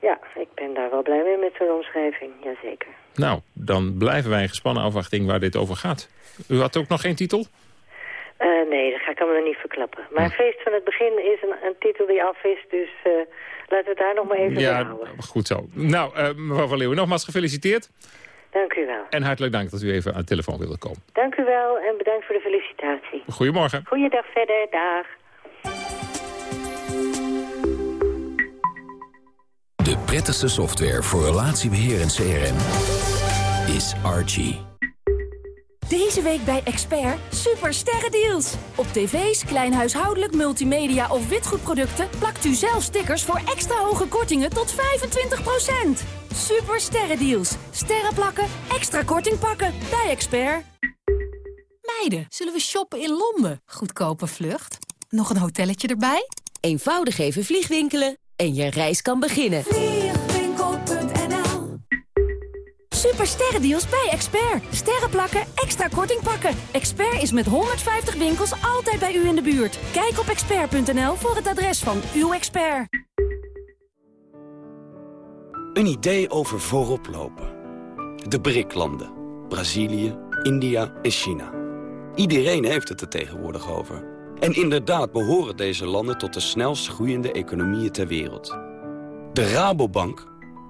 Speaker 22: ja, ik ben daar wel blij mee met zo'n omschrijving, jazeker.
Speaker 12: Nou, dan blijven wij in gespannen afwachting waar dit over gaat. U had ook nog geen titel?
Speaker 22: Eh, nee, dat ga ik allemaal nog niet verklappen. Maar Feest van het Begin is een, een titel die af is, dus laten we het daar nog maar even bij
Speaker 12: Ja,
Speaker 22: houden.
Speaker 12: goed zo. Nou, mevrouw van Leeuwen, nogmaals gefeliciteerd.
Speaker 22: Dank u wel.
Speaker 12: En hartelijk dank dat u even aan de telefoon wilde komen.
Speaker 22: Dank u wel en bedankt voor de felicitatie.
Speaker 12: Goedemorgen.
Speaker 22: Goeiedag verder, dag.
Speaker 23: De prettigste software voor relatiebeheer en CRM is Archie.
Speaker 24: Deze week bij Expert super sterrendeals. Op tv's, kleinhuishoudelijk, multimedia of witgoedproducten plakt u zelf stickers voor extra hoge kortingen tot 25%. Super sterrendeals. Sterren plakken, extra korting pakken bij Expert.
Speaker 25: Meiden, zullen we shoppen in Londen? Goedkope vlucht. Nog een hotelletje erbij?
Speaker 24: Eenvoudig even vliegwinkelen en je reis kan beginnen. Super sterrendeals bij Expert. Sterren plakken, extra korting pakken. Expert is met 150 winkels altijd bij u in de buurt. Kijk op expert.nl voor het adres van uw expert.
Speaker 26: Een idee over voorop lopen. De BRIC-landen. Brazilië, India en China. Iedereen heeft het er tegenwoordig over. En inderdaad behoren deze landen tot de snelst groeiende economieën ter wereld. De Rabobank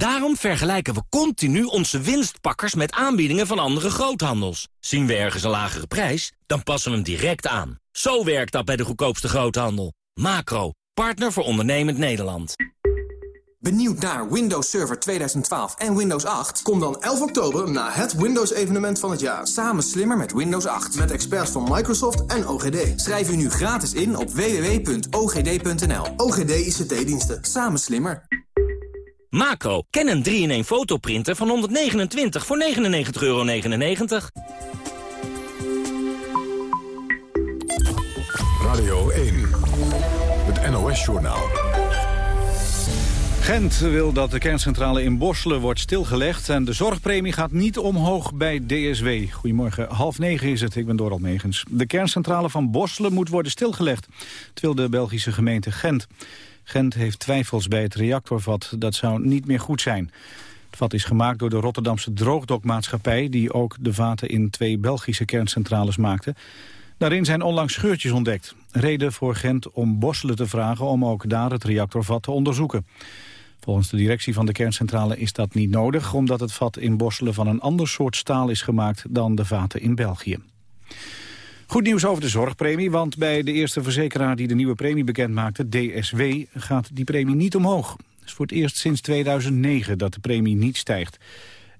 Speaker 27: Daarom vergelijken we continu onze winstpakkers met aanbiedingen van andere groothandels. Zien we ergens een lagere prijs, dan passen we hem direct aan. Zo werkt dat bij de goedkoopste groothandel. Macro, partner voor ondernemend Nederland.
Speaker 28: Benieuwd naar Windows Server 2012 en Windows 8? Kom dan 11 oktober naar het Windows-evenement van het jaar. Samen slimmer met Windows 8. Met experts van Microsoft en OGD. Schrijf u nu gratis in op www.ogd.nl. OGD ICT-diensten. Samen slimmer.
Speaker 23: Macro, Canon 3-in-1 fotoprinter van 129 voor 99,99 euro.
Speaker 1: Radio 1, het NOS-journaal.
Speaker 2: Gent wil dat de kerncentrale in Borselen wordt stilgelegd... en de zorgpremie gaat niet omhoog bij DSW. Goedemorgen, half negen is het, ik ben Doral Megens. De kerncentrale van Borselen moet worden stilgelegd. Het wil de Belgische gemeente Gent. Gent heeft twijfels bij het reactorvat, dat zou niet meer goed zijn. Het vat is gemaakt door de Rotterdamse droogdokmaatschappij... die ook de vaten in twee Belgische kerncentrales maakte... Daarin zijn onlangs scheurtjes ontdekt. Reden voor Gent om Borselen te vragen om ook daar het reactorvat te onderzoeken. Volgens de directie van de kerncentrale is dat niet nodig... omdat het vat in Borselen van een ander soort staal is gemaakt dan de vaten in België. Goed nieuws over de zorgpremie, want bij de eerste verzekeraar die de nieuwe premie bekendmaakte, DSW, gaat die premie niet omhoog. Het is voor het eerst sinds 2009 dat de premie niet stijgt.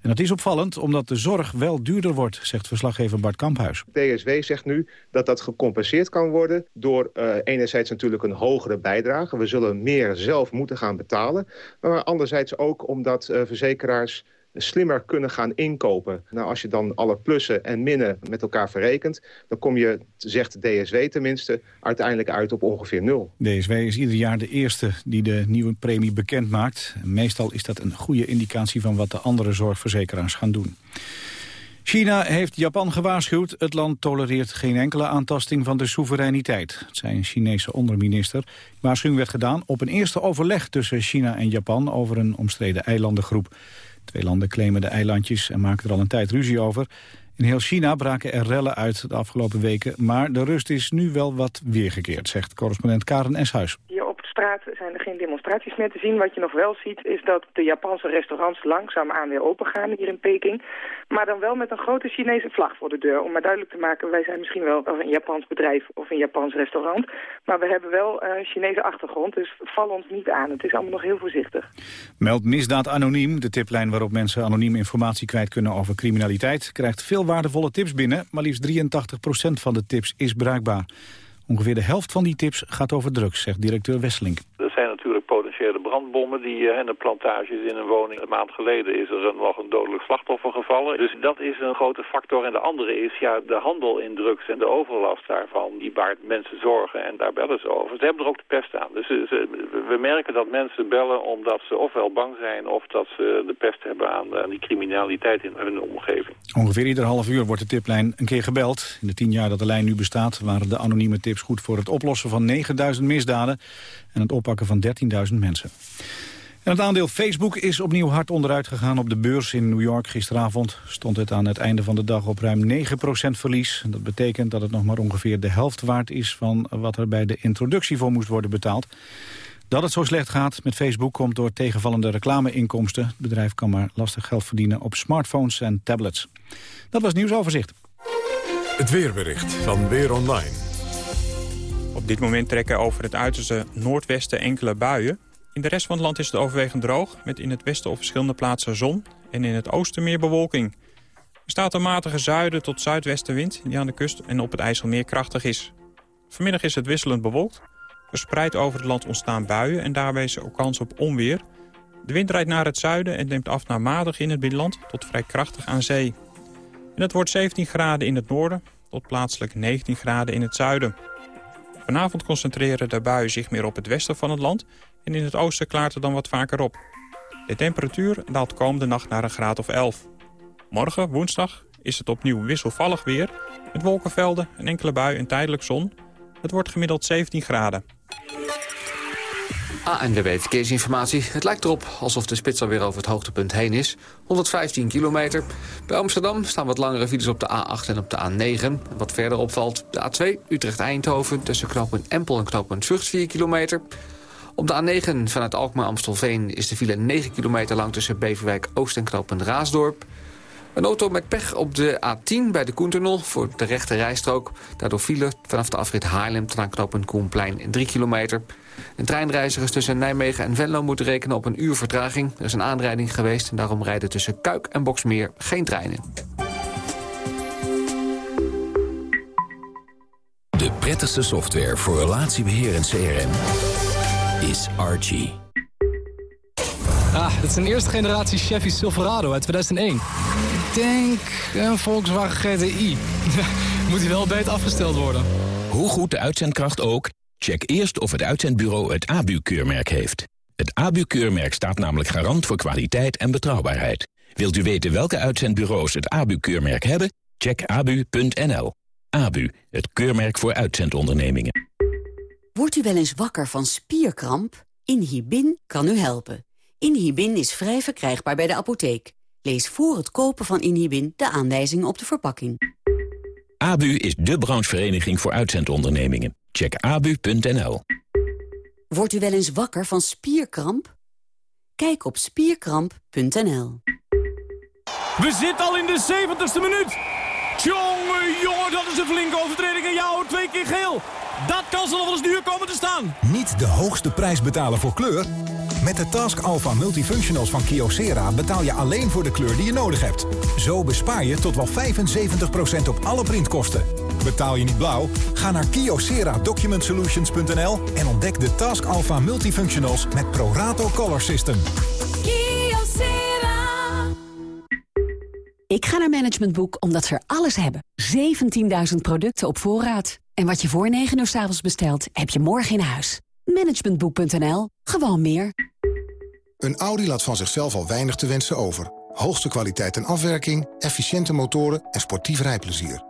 Speaker 2: En dat is opvallend omdat de zorg wel duurder wordt, zegt verslaggever Bart Kamphuis.
Speaker 29: DSW zegt nu dat dat gecompenseerd kan worden door uh, enerzijds natuurlijk een hogere bijdrage. We zullen meer zelf moeten gaan betalen. Maar anderzijds ook omdat uh, verzekeraars slimmer kunnen gaan inkopen. Nou, als je dan alle plussen en minnen met elkaar verrekent... dan kom je, zegt DSW tenminste, uiteindelijk uit op ongeveer nul.
Speaker 2: DSW is ieder jaar de eerste die de nieuwe premie bekend maakt. Meestal is dat een goede indicatie van wat de andere zorgverzekeraars gaan doen. China heeft Japan gewaarschuwd. Het land tolereert geen enkele aantasting van de soevereiniteit. Het zei een Chinese onderminister. De waarschuwing werd gedaan op een eerste overleg tussen China en Japan... over een omstreden eilandengroep. Twee landen claimen de eilandjes en maken er al een tijd ruzie over. In heel China braken er rellen uit de afgelopen weken... maar de rust is nu wel wat weergekeerd, zegt correspondent Karen Eshuis
Speaker 30: straat zijn er geen demonstraties meer te zien. Wat je nog wel ziet is dat de Japanse restaurants langzaamaan weer opengaan hier in Peking. Maar dan wel met een grote Chinese vlag voor de deur. Om maar duidelijk te maken, wij zijn misschien wel een Japans bedrijf of een Japans restaurant. Maar we hebben wel een Chinese achtergrond, dus val ons niet aan. Het is allemaal nog heel voorzichtig.
Speaker 2: Meld Misdaad Anoniem, de tiplijn waarop mensen anoniem informatie kwijt kunnen over criminaliteit, krijgt veel waardevolle tips binnen. Maar liefst 83% van de tips is bruikbaar. Ongeveer de helft van die tips gaat over drugs, zegt directeur Wesselink.
Speaker 31: Er zijn natuurlijk potentiële brandbommen die uh, de plantages in een woning. Een maand geleden is er nog een dodelijk slachtoffer gevallen. Dus dat is een grote factor. En de andere is ja, de handel in drugs en de overlast daarvan. Die baart mensen zorgen en daar bellen ze over. Ze hebben er ook de pest aan. Dus we merken dat mensen bellen omdat ze ofwel bang zijn... of dat ze de pest hebben aan, aan die criminaliteit in hun omgeving.
Speaker 2: Ongeveer ieder half uur wordt de tiplijn een keer gebeld. In de tien jaar dat de lijn nu bestaat waren de anonieme tips goed voor het oplossen van 9000 misdaden en het oppakken van 13.000 mensen. En het aandeel Facebook is opnieuw hard onderuit gegaan op de beurs in New York. Gisteravond stond het aan het einde van de dag op ruim 9% verlies. Dat betekent dat het nog maar ongeveer de helft waard is van wat er bij de introductie voor moest worden betaald. Dat het zo slecht gaat met Facebook komt door tegenvallende reclameinkomsten. Het bedrijf kan maar lastig geld verdienen op smartphones en tablets. Dat was nieuwsoverzicht.
Speaker 1: Het weerbericht van Weer Online.
Speaker 32: Dit moment trekken over het uiterste noordwesten enkele buien. In de rest van het land is het overwegend droog... met in het westen op verschillende plaatsen zon en in het oosten meer bewolking. Er staat een matige zuiden tot zuidwestenwind die aan de kust en op het IJsselmeer krachtig is. Vanmiddag is het wisselend bewolkt. Verspreid over het land ontstaan buien en daarbij is ook kans op onweer. De wind rijdt naar het zuiden en neemt af naar matig in het binnenland tot vrij krachtig aan zee. En het wordt 17 graden in het noorden tot plaatselijk 19 graden in het zuiden. Vanavond concentreren de buien zich meer op het westen van het land... en in het oosten klaart het dan wat vaker op. De temperatuur daalt komende nacht naar een graad of 11. Morgen, woensdag, is het opnieuw wisselvallig weer... met wolkenvelden, een enkele bui en tijdelijk zon. Het wordt gemiddeld 17 graden.
Speaker 3: ANWB Verkeersinformatie. Het lijkt erop alsof de spits alweer over het hoogtepunt heen is. 115 kilometer. Bij Amsterdam staan wat langere files op de A8 en op de A9. Wat verder opvalt, de A2 Utrecht-Eindhoven... tussen knooppunt Empel en knooppunt Vught 4 kilometer. Op de A9 vanuit Alkmaar-Amstelveen is de file 9 kilometer lang... tussen Beverwijk Oost en knooppunt Raasdorp. Een auto met pech op de A10 bij de Koentunnel voor de rechte rijstrook. Daardoor file vanaf de afrit Haarlem tot aan knooppunt Koenplein in 3 kilometer. En treinreizigers tussen Nijmegen en Venlo moeten rekenen op een uur vertraging. Er is een aanrijding geweest en daarom rijden tussen Kuik en Boksmeer geen treinen.
Speaker 33: De prettigste software voor relatiebeheer en CRM is Archie.
Speaker 34: Ah, het
Speaker 35: Het is een eerste generatie Chevy Silverado uit 2001. Ik denk een Volkswagen GTI. Moet hij wel beter afgesteld worden.
Speaker 23: Hoe goed de uitzendkracht ook, check eerst of het uitzendbureau het ABU-keurmerk heeft. Het ABU-keurmerk staat namelijk garant voor kwaliteit en betrouwbaarheid. Wilt u weten welke uitzendbureaus het ABU-keurmerk hebben? Check abu.nl. ABU, het keurmerk voor uitzendondernemingen.
Speaker 36: Wordt u wel eens wakker van spierkramp? Inhibin kan u helpen. Inhibin is vrij verkrijgbaar bij de apotheek. Lees voor het kopen van Inhibin de aanwijzingen op de verpakking.
Speaker 23: ABU is de branchevereniging voor uitzendondernemingen. Check abu.nl.
Speaker 36: Wordt u wel eens wakker van spierkramp? Kijk op spierkramp.nl.
Speaker 37: We zitten al in de 70ste minuut. Tjonge, jongen, dat is een flinke overtreding. En jou twee keer geel. Dat kan ze nog wel eens duur komen te staan.
Speaker 38: Niet de hoogste prijs betalen voor kleur? Met de Task Alpha Multifunctionals van Kyocera betaal je alleen voor de kleur die je nodig hebt. Zo bespaar je tot wel 75% op alle printkosten. Betaal je niet blauw? Ga naar kyocera-document-solutions.nl en ontdek de Task Alpha Multifunctionals met ProRato Color System.
Speaker 39: Ik ga naar Management Boek omdat ze er alles hebben. 17.000 producten op voorraad. En wat je voor 9 uur s avonds bestelt, heb je morgen in huis. Managementboek.nl. Gewoon meer.
Speaker 40: Een Audi laat van zichzelf al weinig te wensen over. Hoogste kwaliteit en afwerking, efficiënte motoren en sportief rijplezier.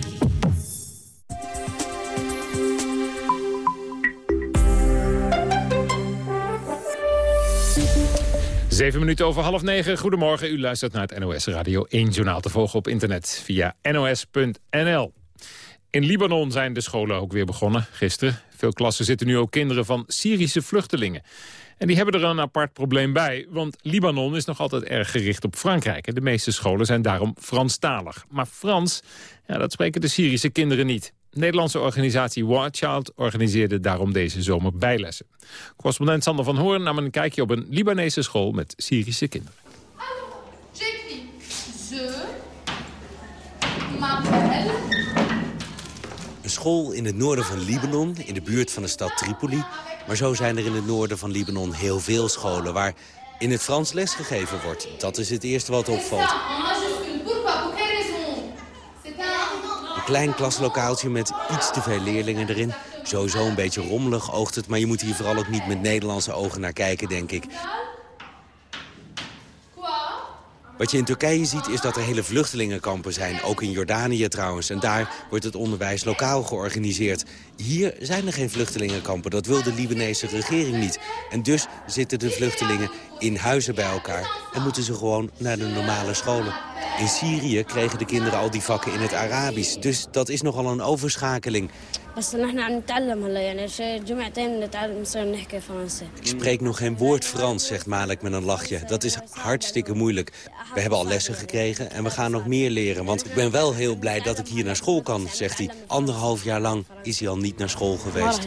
Speaker 12: Zeven minuten over half negen. Goedemorgen, u luistert naar het NOS Radio 1 journaal te volgen op internet via nos.nl. In Libanon zijn de scholen ook weer begonnen, gisteren. Veel klassen zitten nu ook kinderen van Syrische vluchtelingen. En die hebben er een apart probleem bij, want Libanon is nog altijd erg gericht op Frankrijk. De meeste scholen zijn daarom Franstalig. Maar Frans, ja, dat spreken de Syrische kinderen niet. De Nederlandse organisatie War Child organiseerde daarom deze zomer bijlessen. Correspondent Sander van Hoorn nam een kijkje op een Libanese school met Syrische kinderen.
Speaker 41: Een school in het noorden van Libanon, in de buurt van de stad Tripoli. Maar zo zijn er in het noorden van Libanon heel veel scholen... waar in het Frans lesgegeven wordt. Dat is het eerste wat opvalt. Een klein klaslokaaltje met iets te veel leerlingen erin. Sowieso een beetje rommelig oogt het, maar je moet hier vooral ook niet met Nederlandse ogen naar kijken, denk ik. Wat je in Turkije ziet is dat er hele vluchtelingenkampen zijn. Ook in Jordanië trouwens. En daar wordt het onderwijs lokaal georganiseerd. Hier zijn er geen vluchtelingenkampen. Dat wil de Libanese regering niet. En dus zitten de vluchtelingen in huizen bij elkaar. En moeten ze gewoon naar de normale scholen. In Syrië kregen de kinderen al die vakken in het Arabisch. Dus dat is nogal een overschakeling. Ik spreek nog geen woord Frans, zegt Malek met een lachje. Dat is hartstikke moeilijk. We hebben al lessen gekregen en we gaan nog meer leren. Want ik ben wel heel blij dat ik hier naar school kan, zegt hij. Anderhalf jaar lang is hij al niet naar school geweest.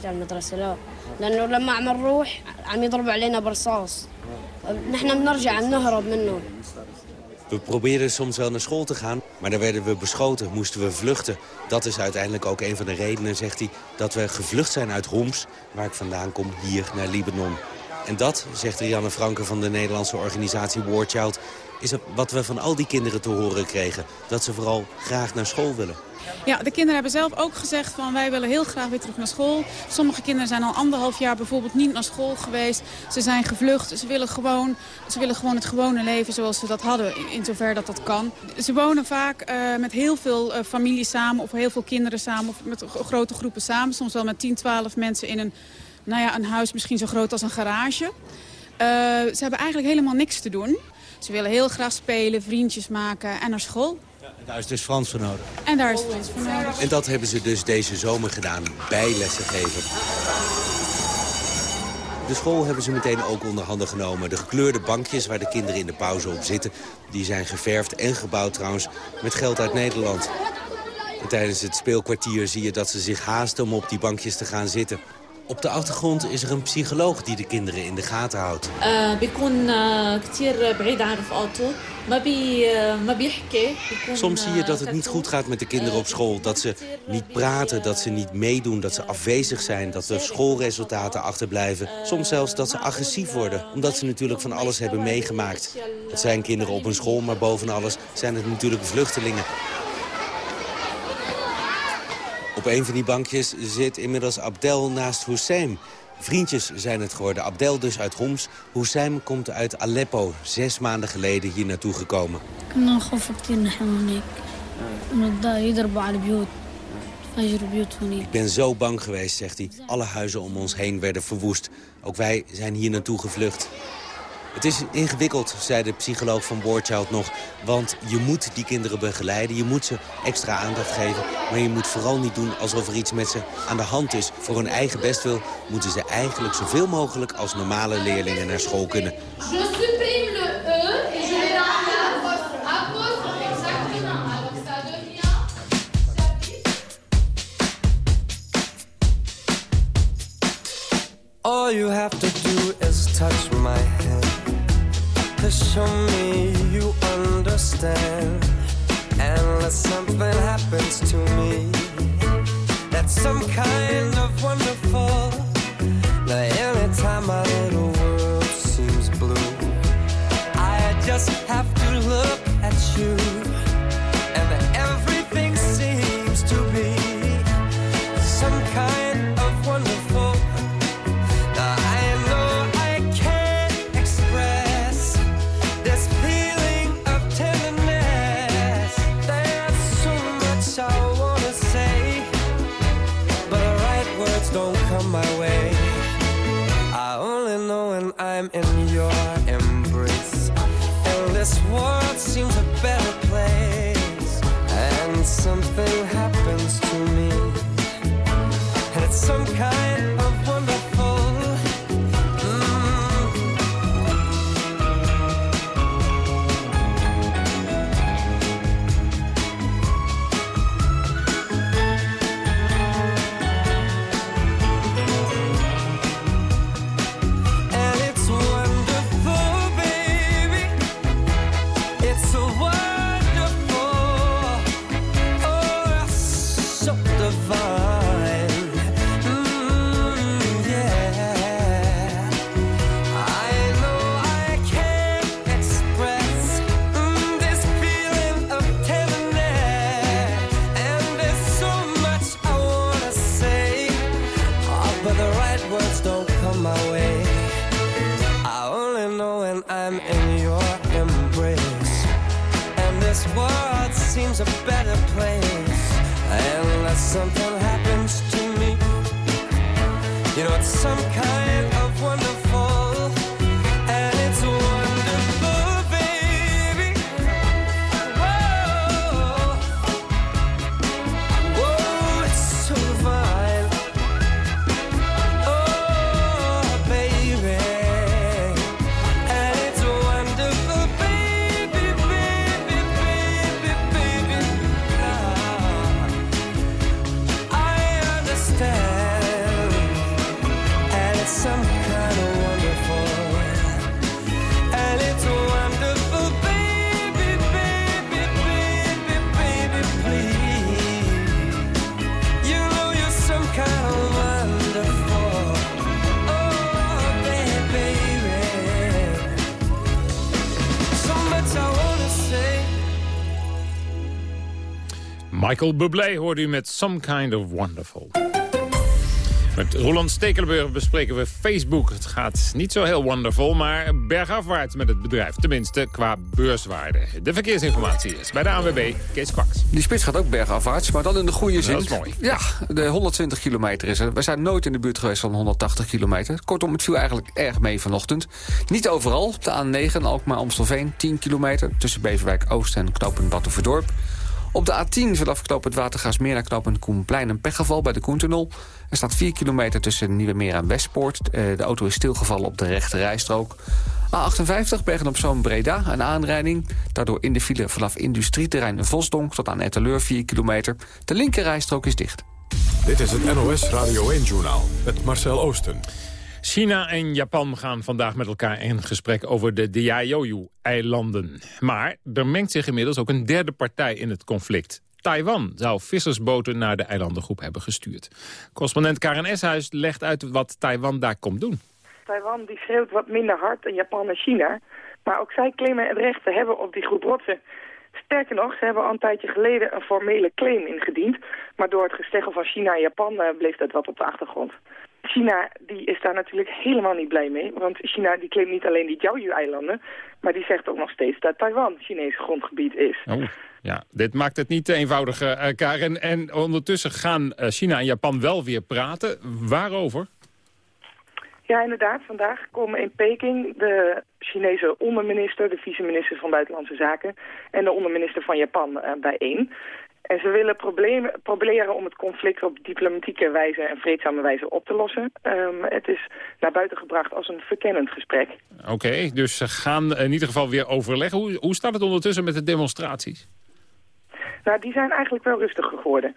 Speaker 41: We probeerden soms wel naar school te gaan, maar dan werden we beschoten, moesten we vluchten. Dat is uiteindelijk ook een van de redenen, zegt hij, dat we gevlucht zijn uit Homs, waar ik vandaan kom, hier naar Libanon. En dat, zegt Rianne Franke van de Nederlandse organisatie War Child, is wat we van al die kinderen te horen kregen. Dat ze vooral graag naar school willen.
Speaker 42: Ja, de kinderen hebben zelf ook gezegd van wij willen heel graag weer terug naar school. Sommige kinderen zijn al anderhalf jaar bijvoorbeeld niet naar school geweest. Ze zijn gevlucht. Ze willen gewoon, ze willen gewoon het gewone leven zoals ze dat hadden, in zover dat dat kan. Ze wonen vaak uh, met heel veel uh, families samen of heel veel kinderen samen of met grote groepen samen. Soms wel met 10, 12 mensen in een, nou ja, een huis misschien zo groot als een garage. Uh, ze hebben eigenlijk helemaal niks te doen. Ze willen heel graag spelen, vriendjes maken en naar school.
Speaker 41: En daar is dus Frans voor nodig.
Speaker 42: En daar is Frans voor nodig.
Speaker 41: En dat hebben ze dus deze zomer gedaan, bijlessen geven. De school hebben ze meteen ook onder handen genomen. De gekleurde bankjes waar de kinderen in de pauze op zitten... die zijn geverfd en gebouwd trouwens met geld uit Nederland. En tijdens het speelkwartier zie je dat ze zich haasten om op die bankjes te gaan zitten. Op de achtergrond is er een psycholoog die de kinderen in de gaten houdt. Soms zie je dat het niet goed gaat met de kinderen op school. Dat ze niet praten, dat ze niet meedoen, dat ze afwezig zijn... dat de schoolresultaten achterblijven. Soms zelfs dat ze agressief worden, omdat ze natuurlijk van alles hebben meegemaakt. Het zijn kinderen op een school, maar boven alles zijn het natuurlijk vluchtelingen. Op een van die bankjes zit inmiddels Abdel naast Hussein. Vriendjes zijn het geworden. Abdel dus uit Homs. Hussein komt uit Aleppo, zes maanden geleden hier naartoe gekomen. Ik ben zo bang geweest, zegt hij. Alle huizen om ons heen werden verwoest. Ook wij zijn hier naartoe gevlucht. Het is ingewikkeld, zei de psycholoog van Warchild nog. Want je moet die kinderen begeleiden, je moet ze extra aandacht geven. Maar je moet vooral niet doen alsof er iets met ze aan de hand is. Voor hun eigen bestwil moeten ze eigenlijk zoveel mogelijk als normale leerlingen naar school kunnen. E
Speaker 43: All you have to do is touch my to show me you understand. Unless something happens to me, that's some kind of wonderful. Now, anytime my little world seems blue, I just have to look at you,
Speaker 12: Michael Bublé hoorde u met Some Kind of Wonderful. Met Roland Stekelenburg bespreken we Facebook. Het gaat niet zo heel wonderful, maar bergafwaarts met het bedrijf. Tenminste, qua beurswaarde. De verkeersinformatie is bij de ANWB Kees Kwaks.
Speaker 3: Die spits gaat ook bergafwaarts, maar dan in de goede zin.
Speaker 12: Dat is mooi.
Speaker 3: Ja, de 120 kilometer is er. We zijn nooit in de buurt geweest van 180 kilometer. Kortom, het viel eigenlijk erg mee vanochtend. Niet overal. De A9 Alkmaar-Amstelveen, 10 kilometer... tussen Beverwijk Oost en knooppunt Battenverdorp. Op de A10 vanaf knooppunt Watergaasmeer naar knooppunt Koenplein een pechgeval bij de Koentunnel. Er staat 4 kilometer tussen Nieuwemeer en Westpoort. Eh, De auto is stilgevallen op de rechte rijstrook. A58 Bergen op Zoom Breda, een aanrijding. Daardoor in de file vanaf industrieterrein Vosdonk tot aan Etteleur 4 kilometer. De linkerrijstrook is dicht.
Speaker 1: Dit is het NOS Radio 1-journaal met Marcel Oosten.
Speaker 12: China en Japan gaan vandaag met elkaar in gesprek over de Diaoyu-eilanden. Maar er mengt zich inmiddels ook een derde partij in het conflict. Taiwan zou vissersboten naar de eilandengroep hebben gestuurd. Correspondent Karen Eshuis legt uit wat Taiwan daar komt doen.
Speaker 30: Taiwan die schreeuwt wat minder hard dan Japan en China. Maar ook zij claimen het recht te hebben op die groep rotsen. Sterker nog, ze hebben al een tijdje geleden een formele claim ingediend. Maar door het gesteggel van China en Japan uh, bleef dat wat op de achtergrond. China die is daar natuurlijk helemaal niet blij mee. Want China die claimt niet alleen die Jiaoyu-eilanden... maar die zegt ook nog steeds dat Taiwan Chinese grondgebied is.
Speaker 12: Oh, ja, dit maakt het niet eenvoudig, uh, Karen. En ondertussen gaan uh, China en Japan wel weer praten. Waarover?
Speaker 30: Ja, inderdaad. Vandaag komen in Peking de Chinese onderminister, de vice-minister van Buitenlandse Zaken... en de onderminister van Japan uh, bijeen. En ze willen problemen, proberen om het conflict op diplomatieke wijze en vreedzame wijze op te lossen. Um, het is naar buiten gebracht als een verkennend gesprek.
Speaker 12: Oké, okay, dus ze gaan in ieder geval weer overleggen. Hoe, hoe staat het ondertussen met de demonstraties?
Speaker 30: Nou, die zijn eigenlijk wel rustig geworden.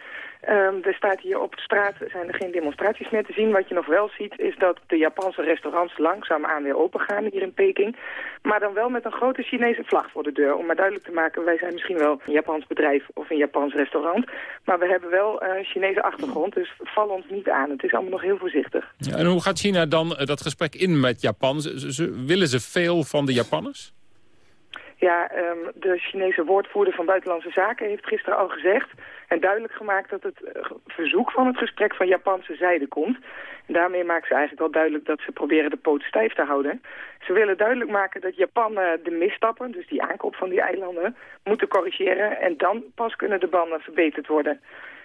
Speaker 30: Um, er staat hier op straat zijn er geen demonstraties meer te zien. Wat je nog wel ziet is dat de Japanse restaurants langzaamaan weer open gaan hier in Peking. Maar dan wel met een grote Chinese vlag voor de deur. Om maar duidelijk te maken, wij zijn misschien wel een Japans bedrijf of een Japans restaurant. Maar we hebben wel een uh, Chinese achtergrond, dus val ons niet aan. Het is allemaal nog heel voorzichtig.
Speaker 12: Ja, en hoe gaat China dan uh, dat gesprek in met Japan? Ze, ze, willen ze veel van de Japanners?
Speaker 30: Ja, um, de Chinese woordvoerder van Buitenlandse Zaken heeft gisteren al gezegd... en duidelijk gemaakt dat het uh, verzoek van het gesprek van Japanse zijde komt. En daarmee maken ze eigenlijk wel duidelijk dat ze proberen de poot stijf te houden. Ze willen duidelijk maken dat Japan uh, de misstappen, dus die aankoop van die eilanden, moeten corrigeren. En dan pas kunnen de banden verbeterd worden.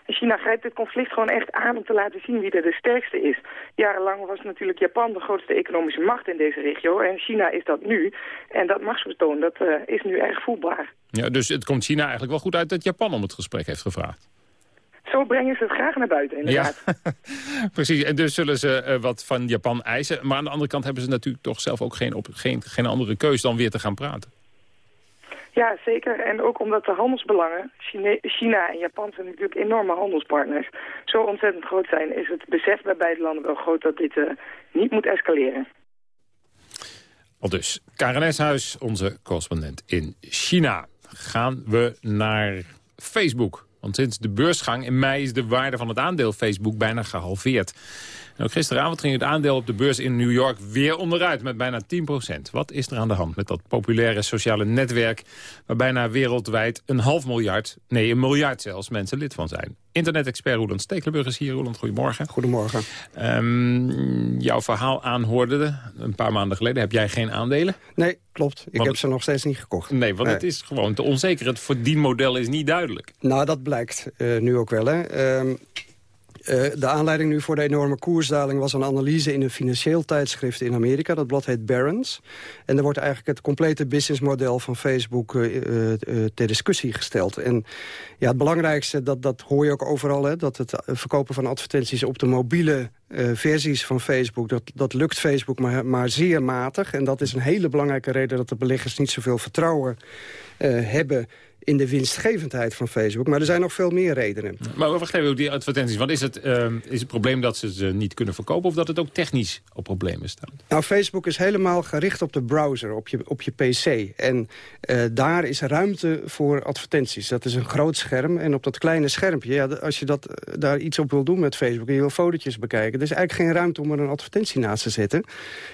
Speaker 30: En China grijpt dit conflict gewoon echt aan om te laten zien wie er de sterkste is. Jarenlang was natuurlijk Japan de grootste economische macht in deze regio. En China is dat nu. En dat machtsbetoon dat, uh, is nu erg voelbaar.
Speaker 12: Ja, dus het komt China eigenlijk wel goed uit dat Japan om het gesprek heeft gevraagd.
Speaker 30: Zo brengen ze het graag naar buiten, inderdaad.
Speaker 12: Ja, precies. En dus zullen ze uh, wat van Japan eisen. Maar aan de andere kant hebben ze natuurlijk toch zelf ook geen, op, geen, geen andere keus dan weer te gaan praten.
Speaker 30: Ja, zeker. En ook omdat de handelsbelangen, China, en Japan zijn natuurlijk enorme handelspartners, zo ontzettend groot zijn, is het besef bij beide landen wel groot dat dit uh, niet moet escaleren.
Speaker 12: Al dus, Karen Eshuis, onze correspondent in China. Gaan we naar Facebook. Want sinds de beursgang in mei is de waarde van het aandeel Facebook bijna gehalveerd. En ook gisteravond ging het aandeel op de beurs in New York weer onderuit met bijna 10% Wat is er aan de hand met dat populaire sociale netwerk... waar bijna wereldwijd een half miljard, nee een miljard zelfs mensen lid van zijn? Internet-expert Roland Stekelenburg is hier. Roland, goedemorgen.
Speaker 32: Goedemorgen.
Speaker 12: Um, jouw verhaal aanhoorde een paar maanden geleden. Heb jij geen aandelen?
Speaker 32: Nee, klopt. Ik want, heb ze nog steeds niet gekocht.
Speaker 12: Nee, want nee. het is gewoon te onzeker. Het verdienmodel is niet duidelijk.
Speaker 32: Nou, dat blijkt uh, nu ook wel. Hè. Um, Uh, de aanleiding nu voor de enorme koersdaling was een analyse in een financieel tijdschrift in Amerika. Dat blad heet Barron's. En er wordt eigenlijk het complete businessmodel van Facebook uh, uh, ter discussie gesteld. En ja, het belangrijkste, dat, dat hoor je ook overal... Hè, dat het verkopen van advertenties op de mobiele versies van Facebook... dat, dat lukt Facebook maar, maar zeer matig. En dat is een hele belangrijke reden dat de beleggers niet zoveel vertrouwen hebben in de winstgevendheid van Facebook. Maar er zijn nog veel meer redenen.
Speaker 12: Maar wacht even, die advertenties. Want is het, uh, is het probleem dat ze ze niet kunnen verkopen... of dat het ook technisch op problemen staat?
Speaker 32: Nou, Facebook is helemaal gericht op de browser, op je, op je pc. En uh, daar is ruimte voor advertenties. Dat is een groot scherm. En op dat kleine schermpje, ja, als je dat, daar iets op wil doen met Facebook... en je wil fotootjes bekijken... er is eigenlijk geen ruimte om er een advertentie naast te zetten.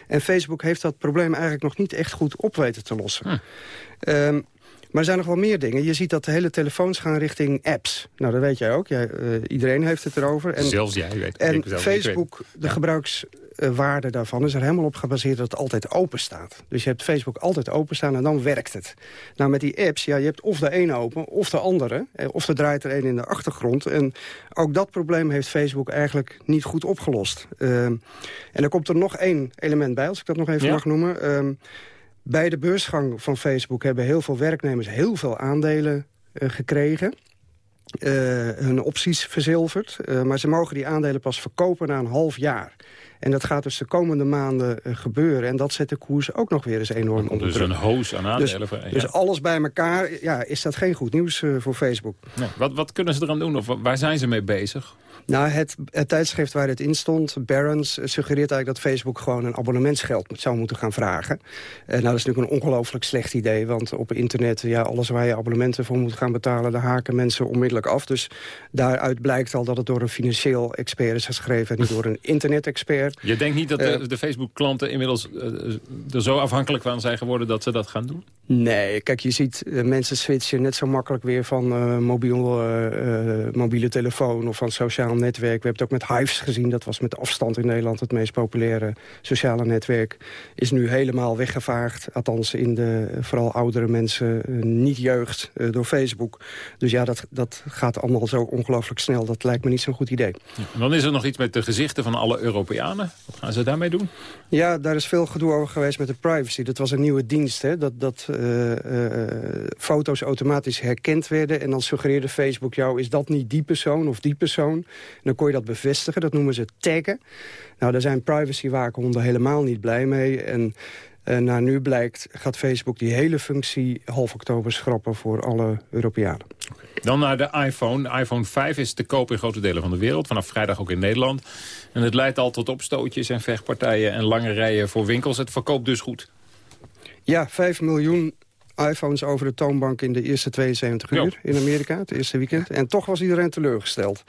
Speaker 32: En Facebook heeft dat probleem eigenlijk nog niet echt goed op weten te lossen. Hm. Um, maar er zijn nog wel meer dingen. Je ziet dat de hele telefoons gaan richting apps. Nou, dat weet jij ook. Jij, uh, iedereen heeft het erover.
Speaker 12: En, Zelfs jij weet het.
Speaker 32: En Facebook, de ja. gebruikswaarde daarvan is er helemaal op gebaseerd dat het altijd open staat. Dus je hebt Facebook altijd openstaan en dan werkt het. Nou, met die apps, ja, je hebt of de ene open of de andere. Of er draait er een in de achtergrond. En ook dat probleem heeft Facebook eigenlijk niet goed opgelost. Uh, en er komt er nog één element bij, als ik dat nog even ja. mag noemen... Uh, bij de beursgang van Facebook hebben heel veel werknemers heel veel aandelen uh, gekregen. eh, hun opties verzilverd. Uh, maar ze mogen die aandelen pas verkopen na een half jaar. En dat gaat dus de komende maanden uh, gebeuren. En dat zet de koers ook nog weer eens enorm onder
Speaker 12: Dus een hoos aan aandelen.
Speaker 32: Dus,
Speaker 12: voor- ja.
Speaker 32: dus alles bij elkaar, ja, is dat geen goed nieuws voor Facebook.
Speaker 12: Nee. Wat, wat kunnen ze eraan doen? Of wa- waar zijn ze mee bezig?
Speaker 32: Nou, het, het tijdschrift waar het in stond, Barron's, suggereert eigenlijk dat Facebook gewoon een abonnementsgeld zou moeten gaan vragen. Uh, nou, dat is natuurlijk een ongelooflijk slecht idee, want op internet, ja, alles waar je abonnementen voor moet gaan betalen, daar haken mensen onmiddellijk af. Dus daaruit blijkt al dat het door een financieel expert is geschreven en niet door een internet-expert.
Speaker 12: Je denkt niet dat
Speaker 32: Eh,
Speaker 12: de, de Facebook-klanten inmiddels eh, er zo afhankelijk van zijn geworden dat ze dat gaan doen?
Speaker 32: Nee, kijk, je ziet uh, mensen switchen net zo makkelijk weer van mobiel, mobiele telefoon of van sociaal netwerk. We hebben het ook met Hives gezien. Dat was met afstand in Nederland het meest populaire sociale netwerk. Is nu helemaal weggevaagd. Althans in de vooral oudere mensen, niet jeugd, door Facebook. Dus ja, dat, dat gaat allemaal zo ongelooflijk snel. Dat lijkt me niet zo'n goed idee.
Speaker 12: Ja, en dan is er nog iets met de gezichten van alle Europeanen. Wat gaan ze daarmee doen?
Speaker 32: Ja, daar is veel gedoe over geweest met de privacy. Dat was een nieuwe dienst, hè? dat, dat uh, uh, foto's automatisch herkend werden. En dan suggereerde Facebook jou, is dat niet die persoon of die persoon? En dan kon je dat bevestigen, dat noemen ze taggen. Nou, daar zijn privacywaakhonderen helemaal niet blij mee. En uh, nou, nu blijkt, gaat Facebook die hele functie half oktober schrappen voor alle Europeanen.
Speaker 12: Dan naar de iPhone. De iPhone 5 is te koop in grote delen van de wereld. Vanaf vrijdag ook in Nederland. En het leidt al tot opstootjes en vechtpartijen en lange rijen voor winkels. Het verkoopt dus goed.
Speaker 32: Ja, 5 miljoen iPhones over de toonbank in de eerste 72 uur in Amerika, het eerste weekend. En toch was iedereen teleurgesteld.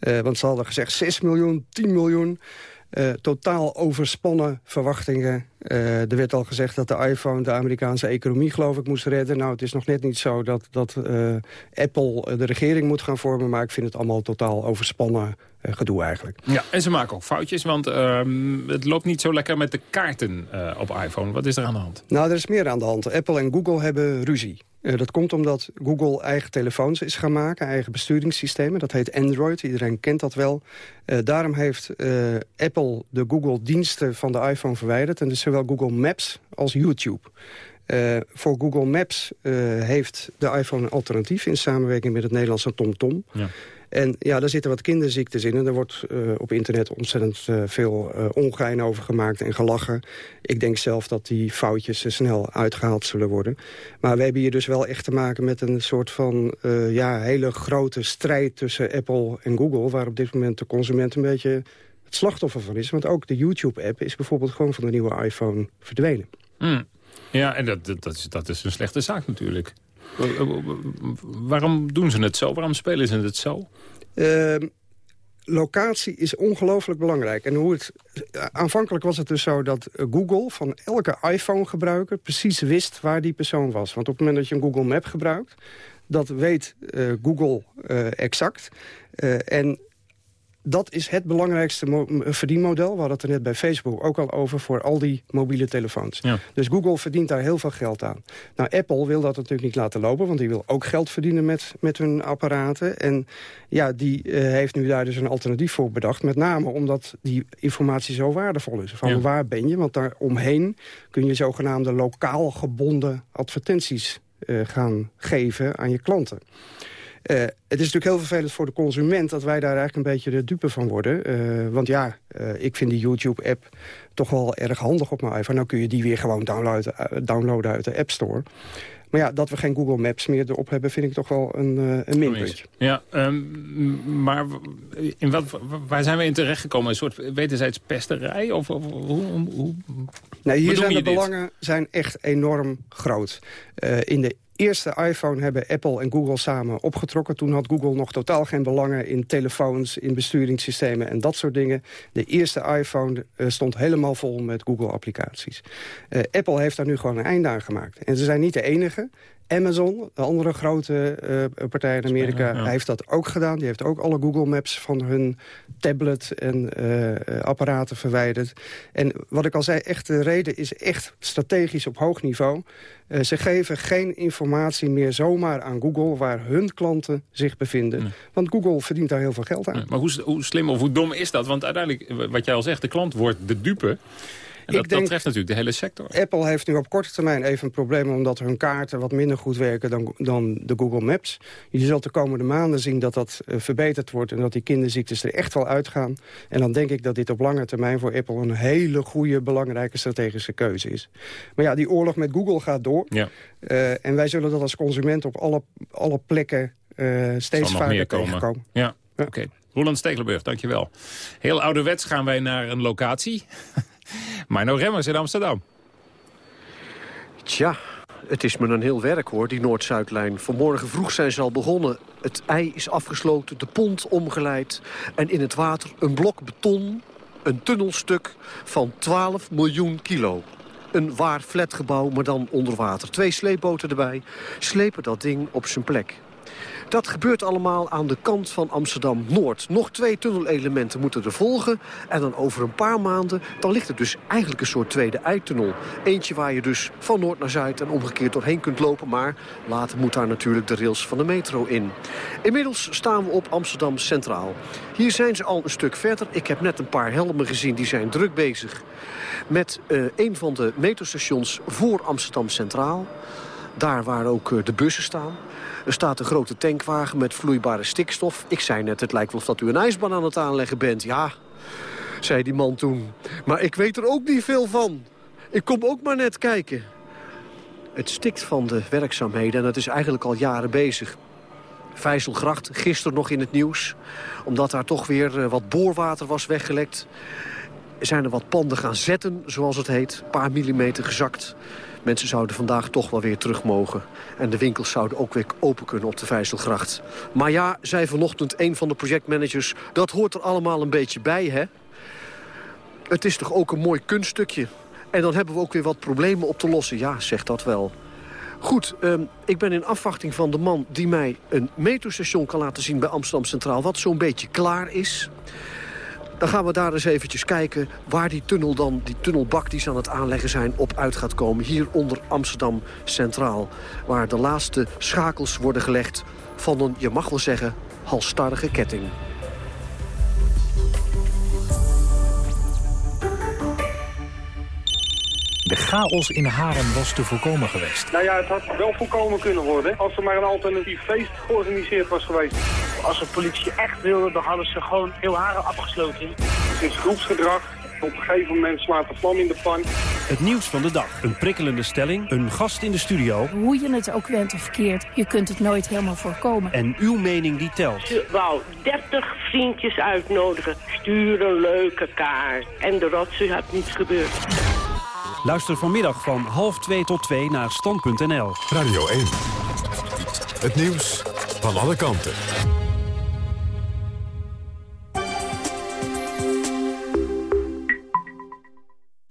Speaker 32: Uh, want ze hadden gezegd 6 miljoen, 10 miljoen. Uh, totaal overspannen verwachtingen. Uh, er werd al gezegd dat de iPhone de Amerikaanse economie geloof ik moest redden. Nou, het is nog net niet zo dat, dat uh, Apple de regering moet gaan vormen... maar ik vind het allemaal totaal overspannen gedoe eigenlijk.
Speaker 12: Ja, en ze maken ook foutjes, want ehm, het loopt niet zo lekker met de kaarten op iPhone. Wat is er aan de hand?
Speaker 32: Nou, er is meer aan de hand. Apple en Google hebben ruzie. Uh, dat komt omdat Google eigen telefoons is gaan maken, eigen besturingssystemen. Dat heet Android, iedereen kent dat wel. Uh, daarom heeft uh, Apple de Google-diensten van de iPhone verwijderd. En dus zowel Google Maps als YouTube. voor Google Maps heeft de iPhone een alternatief... in samenwerking met het Nederlandse TomTom. Ja. En ja, daar zitten wat kinderziektes in. En er wordt uh, op internet ontzettend veel ongein over gemaakt en gelachen. Ik denk zelf dat die foutjes snel uitgehaald zullen worden. Maar we hebben hier dus wel echt te maken met een soort van... ja, hele grote strijd tussen Apple en Google... waar op dit moment de consument een beetje het slachtoffer van is. Want ook de YouTube-app is bijvoorbeeld gewoon van de nieuwe iPhone verdwenen.
Speaker 12: Mm. Ja, en dat, dat, dat, is, dat is een slechte zaak natuurlijk. Waarom doen ze het zo? Waarom spelen ze het zo?
Speaker 32: Uh, locatie is ongelooflijk belangrijk. En hoe het, aanvankelijk was het dus zo dat Google van elke iPhone-gebruiker... precies wist waar die persoon was. Want op het moment dat je een Google Map gebruikt... dat weet uh, Google uh, exact. en dat is het belangrijkste verdienmodel. We hadden het er net bij Facebook ook al over voor al die mobiele telefoons. Ja. Dus Google verdient daar heel veel geld aan. Nou, Apple wil dat natuurlijk niet laten lopen... want die wil ook geld verdienen met, met hun apparaten. En ja, die uh, heeft nu daar dus een alternatief voor bedacht. Met name omdat die informatie zo waardevol is. Van ja. waar ben je? Want daar omheen kun je zogenaamde lokaal gebonden advertenties uh, gaan geven aan je klanten. Uh, het is natuurlijk heel vervelend voor de consument... dat wij daar eigenlijk een beetje de dupe van worden. Uh, want ja, uh, ik vind die YouTube-app toch wel erg handig op mijn iPhone. Nou kun je die weer gewoon downloaden, downloaden uit de App Store. Maar ja, dat we geen Google Maps meer erop hebben... vind ik toch wel een, een minpuntje.
Speaker 12: Ja, um, maar in wat, waar zijn we in terechtgekomen? Een soort wederzijds pesterij? Of, of hoe, hoe,
Speaker 32: nee, hier zijn de
Speaker 12: dit?
Speaker 32: belangen zijn echt enorm groot. in de eerste iPhone hebben Apple en Google samen opgetrokken. Toen had Google nog totaal geen belangen in telefoons, in besturingssystemen en dat soort dingen. De eerste iPhone uh, stond helemaal vol met Google-applicaties. Uh, Apple heeft daar nu gewoon een einde aan gemaakt. En ze zijn niet de enige. Amazon, de andere grote uh, partij in Amerika, ja. heeft dat ook gedaan. Die heeft ook alle Google Maps van hun tablet en uh, apparaten verwijderd. En wat ik al zei, echt de reden is echt strategisch op hoog niveau. Uh, ze geven geen informatie meer zomaar aan Google... waar hun klanten zich bevinden. Nee. Want Google verdient daar heel veel geld aan.
Speaker 12: Nee, maar hoe, hoe slim of hoe dom is dat? Want uiteindelijk, wat jij al zegt, de klant wordt de dupe... En dat, dat treft natuurlijk de hele sector.
Speaker 32: Apple heeft nu op korte termijn even een probleem... omdat hun kaarten wat minder goed werken dan, dan de Google Maps. Je zult de komende maanden zien dat dat uh, verbeterd wordt... en dat die kinderziektes er echt wel uitgaan. En dan denk ik dat dit op lange termijn voor Apple... een hele goede, belangrijke strategische keuze is. Maar ja, die oorlog met Google gaat door. Ja. Uh, en wij zullen dat als consument op alle, alle plekken uh, steeds vaker tegenkomen.
Speaker 12: Ja, ja. oké. Okay. Roland Stekelenburg, dankjewel. Heel ouderwets gaan wij naar een locatie. Mino Remmers in Amsterdam.
Speaker 18: Tja, het is me een heel werk hoor, die Noord-Zuidlijn. Vanmorgen vroeg zijn ze al begonnen. Het ei is afgesloten, de pont omgeleid. En in het water een blok beton, een tunnelstuk van 12 miljoen kilo. Een waar flatgebouw, maar dan onder water. Twee sleepboten erbij, slepen dat ding op zijn plek. Dat gebeurt allemaal aan de kant van Amsterdam-Noord. Nog twee tunnelelementen moeten er volgen. En dan over een paar maanden, dan ligt er dus eigenlijk een soort tweede eitunnel. Eentje waar je dus van Noord naar Zuid en omgekeerd doorheen kunt lopen. Maar later moet daar natuurlijk de rails van de metro in. Inmiddels staan we op Amsterdam Centraal. Hier zijn ze al een stuk verder. Ik heb net een paar helmen gezien, die zijn druk bezig. Met uh, een van de metrostations voor Amsterdam Centraal. Daar waar ook uh, de bussen staan. Er staat een grote tankwagen met vloeibare stikstof. Ik zei net, het lijkt wel of dat u een ijsbaan aan het aanleggen bent. Ja, zei die man toen. Maar ik weet er ook niet veel van. Ik kom ook maar net kijken. Het stikt van de werkzaamheden en dat is eigenlijk al jaren bezig. Vijzelgracht, gisteren nog in het nieuws. Omdat daar toch weer eh, wat boorwater was weggelekt. Zijn er wat panden gaan zetten, zoals het heet. Een paar millimeter gezakt. Mensen zouden vandaag toch wel weer terug mogen. En de winkels zouden ook weer open kunnen op de Vijzelgracht. Maar ja, zei vanochtend een van de projectmanagers... dat hoort er allemaal een beetje bij, hè? Het is toch ook een mooi kunststukje. En dan hebben we ook weer wat problemen op te lossen. Ja, zegt dat wel. Goed, um, ik ben in afwachting van de man die mij een metrostation kan laten zien bij Amsterdam Centraal... wat zo'n beetje klaar is. Dan gaan we daar eens eventjes kijken waar die tunnel dan, die tunnelbak die ze aan het aanleggen zijn, op uit gaat komen. Hier onder Amsterdam Centraal. Waar de laatste schakels worden gelegd van een, je mag wel zeggen, halstarrige ketting.
Speaker 44: De chaos in Haren was te voorkomen geweest.
Speaker 45: Nou ja, het had wel voorkomen kunnen worden als er maar een alternatief feest georganiseerd was geweest.
Speaker 46: Als de politie echt wilde, dan hadden ze gewoon heel Haren afgesloten.
Speaker 45: Het is groepsgedrag. Op een gegeven moment slaat de vlam in de pan.
Speaker 44: Het nieuws van de dag. Een prikkelende stelling. Een gast in de studio.
Speaker 47: Hoe je het ook went of keert, je kunt het nooit helemaal voorkomen.
Speaker 44: En uw mening die telt.
Speaker 8: Je wou 30 vriendjes uitnodigen. Stuur een leuke kaart. En de rotzooi had niets gebeurd.
Speaker 44: Luister vanmiddag van half 2 tot 2 naar stand.nl.
Speaker 1: Radio 1. Het nieuws van alle kanten.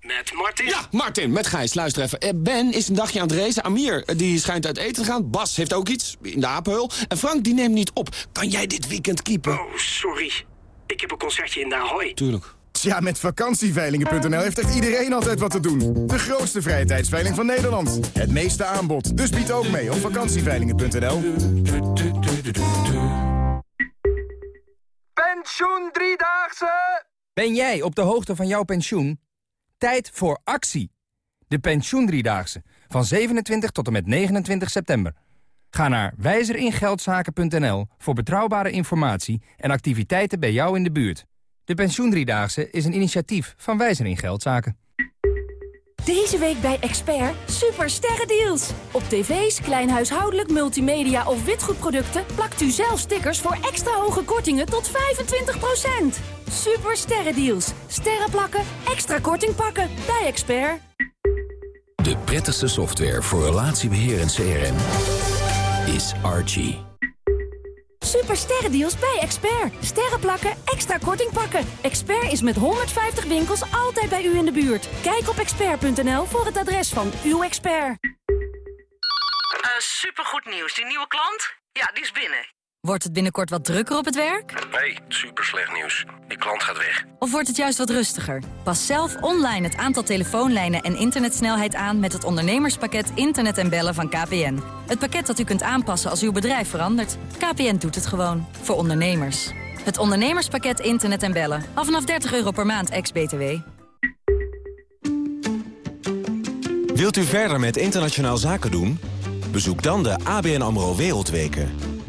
Speaker 48: Met Martin?
Speaker 49: Ja, Martin, met Gijs. Luister even. Eh, Ben is een dagje aan het racen. Amir, eh, die schijnt uit eten te gaan. Bas heeft ook iets, in de apenhul. En Frank, die neemt niet op. Kan jij dit weekend keepen?
Speaker 48: Oh, sorry. Ik heb een concertje in de Ahoy.
Speaker 49: Tuurlijk.
Speaker 50: Tja, met vakantieveilingen.nl heeft echt iedereen altijd wat te doen. De grootste vrije tijdsveiling van Nederland. Het meeste aanbod. Dus bied ook mee op vakantieveilingen.nl.
Speaker 51: Pensioen Driedaagse! Ben jij op de hoogte van jouw pensioen? Tijd voor actie. De Pensioen Driedaagse. Van 27 tot en met 29 september. Ga naar wijzeringeldzaken.nl voor betrouwbare informatie en activiteiten bij jou in de buurt. De Pensioendriedaagse is een initiatief van Wijzer in Geldzaken.
Speaker 24: Deze week bij Expert super sterrendeals. Op tv's, kleinhuishoudelijk, multimedia of witgoedproducten... plakt u zelf stickers voor extra hoge kortingen tot 25%. Super sterrendeals. Sterren plakken, extra korting pakken. Bij Expert.
Speaker 5: De prettigste software voor relatiebeheer en CRM is Archie.
Speaker 24: Super sterrendeals bij Expert. Sterren plakken, extra korting pakken. Expert is met 150 winkels altijd bij u in de buurt. Kijk op expert.nl voor het adres van uw expert.
Speaker 8: Uh, supergoed nieuws. Die nieuwe klant? Ja, die is binnen.
Speaker 52: Wordt het binnenkort wat drukker op het werk?
Speaker 53: Nee, super slecht nieuws. Die klant gaat weg.
Speaker 52: Of wordt het juist wat rustiger? Pas zelf online het aantal telefoonlijnen en internetsnelheid aan... met het ondernemerspakket Internet en Bellen van KPN. Het pakket dat u kunt aanpassen als uw bedrijf verandert. KPN doet het gewoon. Voor ondernemers. Het ondernemerspakket Internet en Bellen. Al vanaf 30 euro per maand, ex-BTW.
Speaker 41: Wilt u verder met internationaal zaken doen? Bezoek dan de ABN AMRO Wereldweken.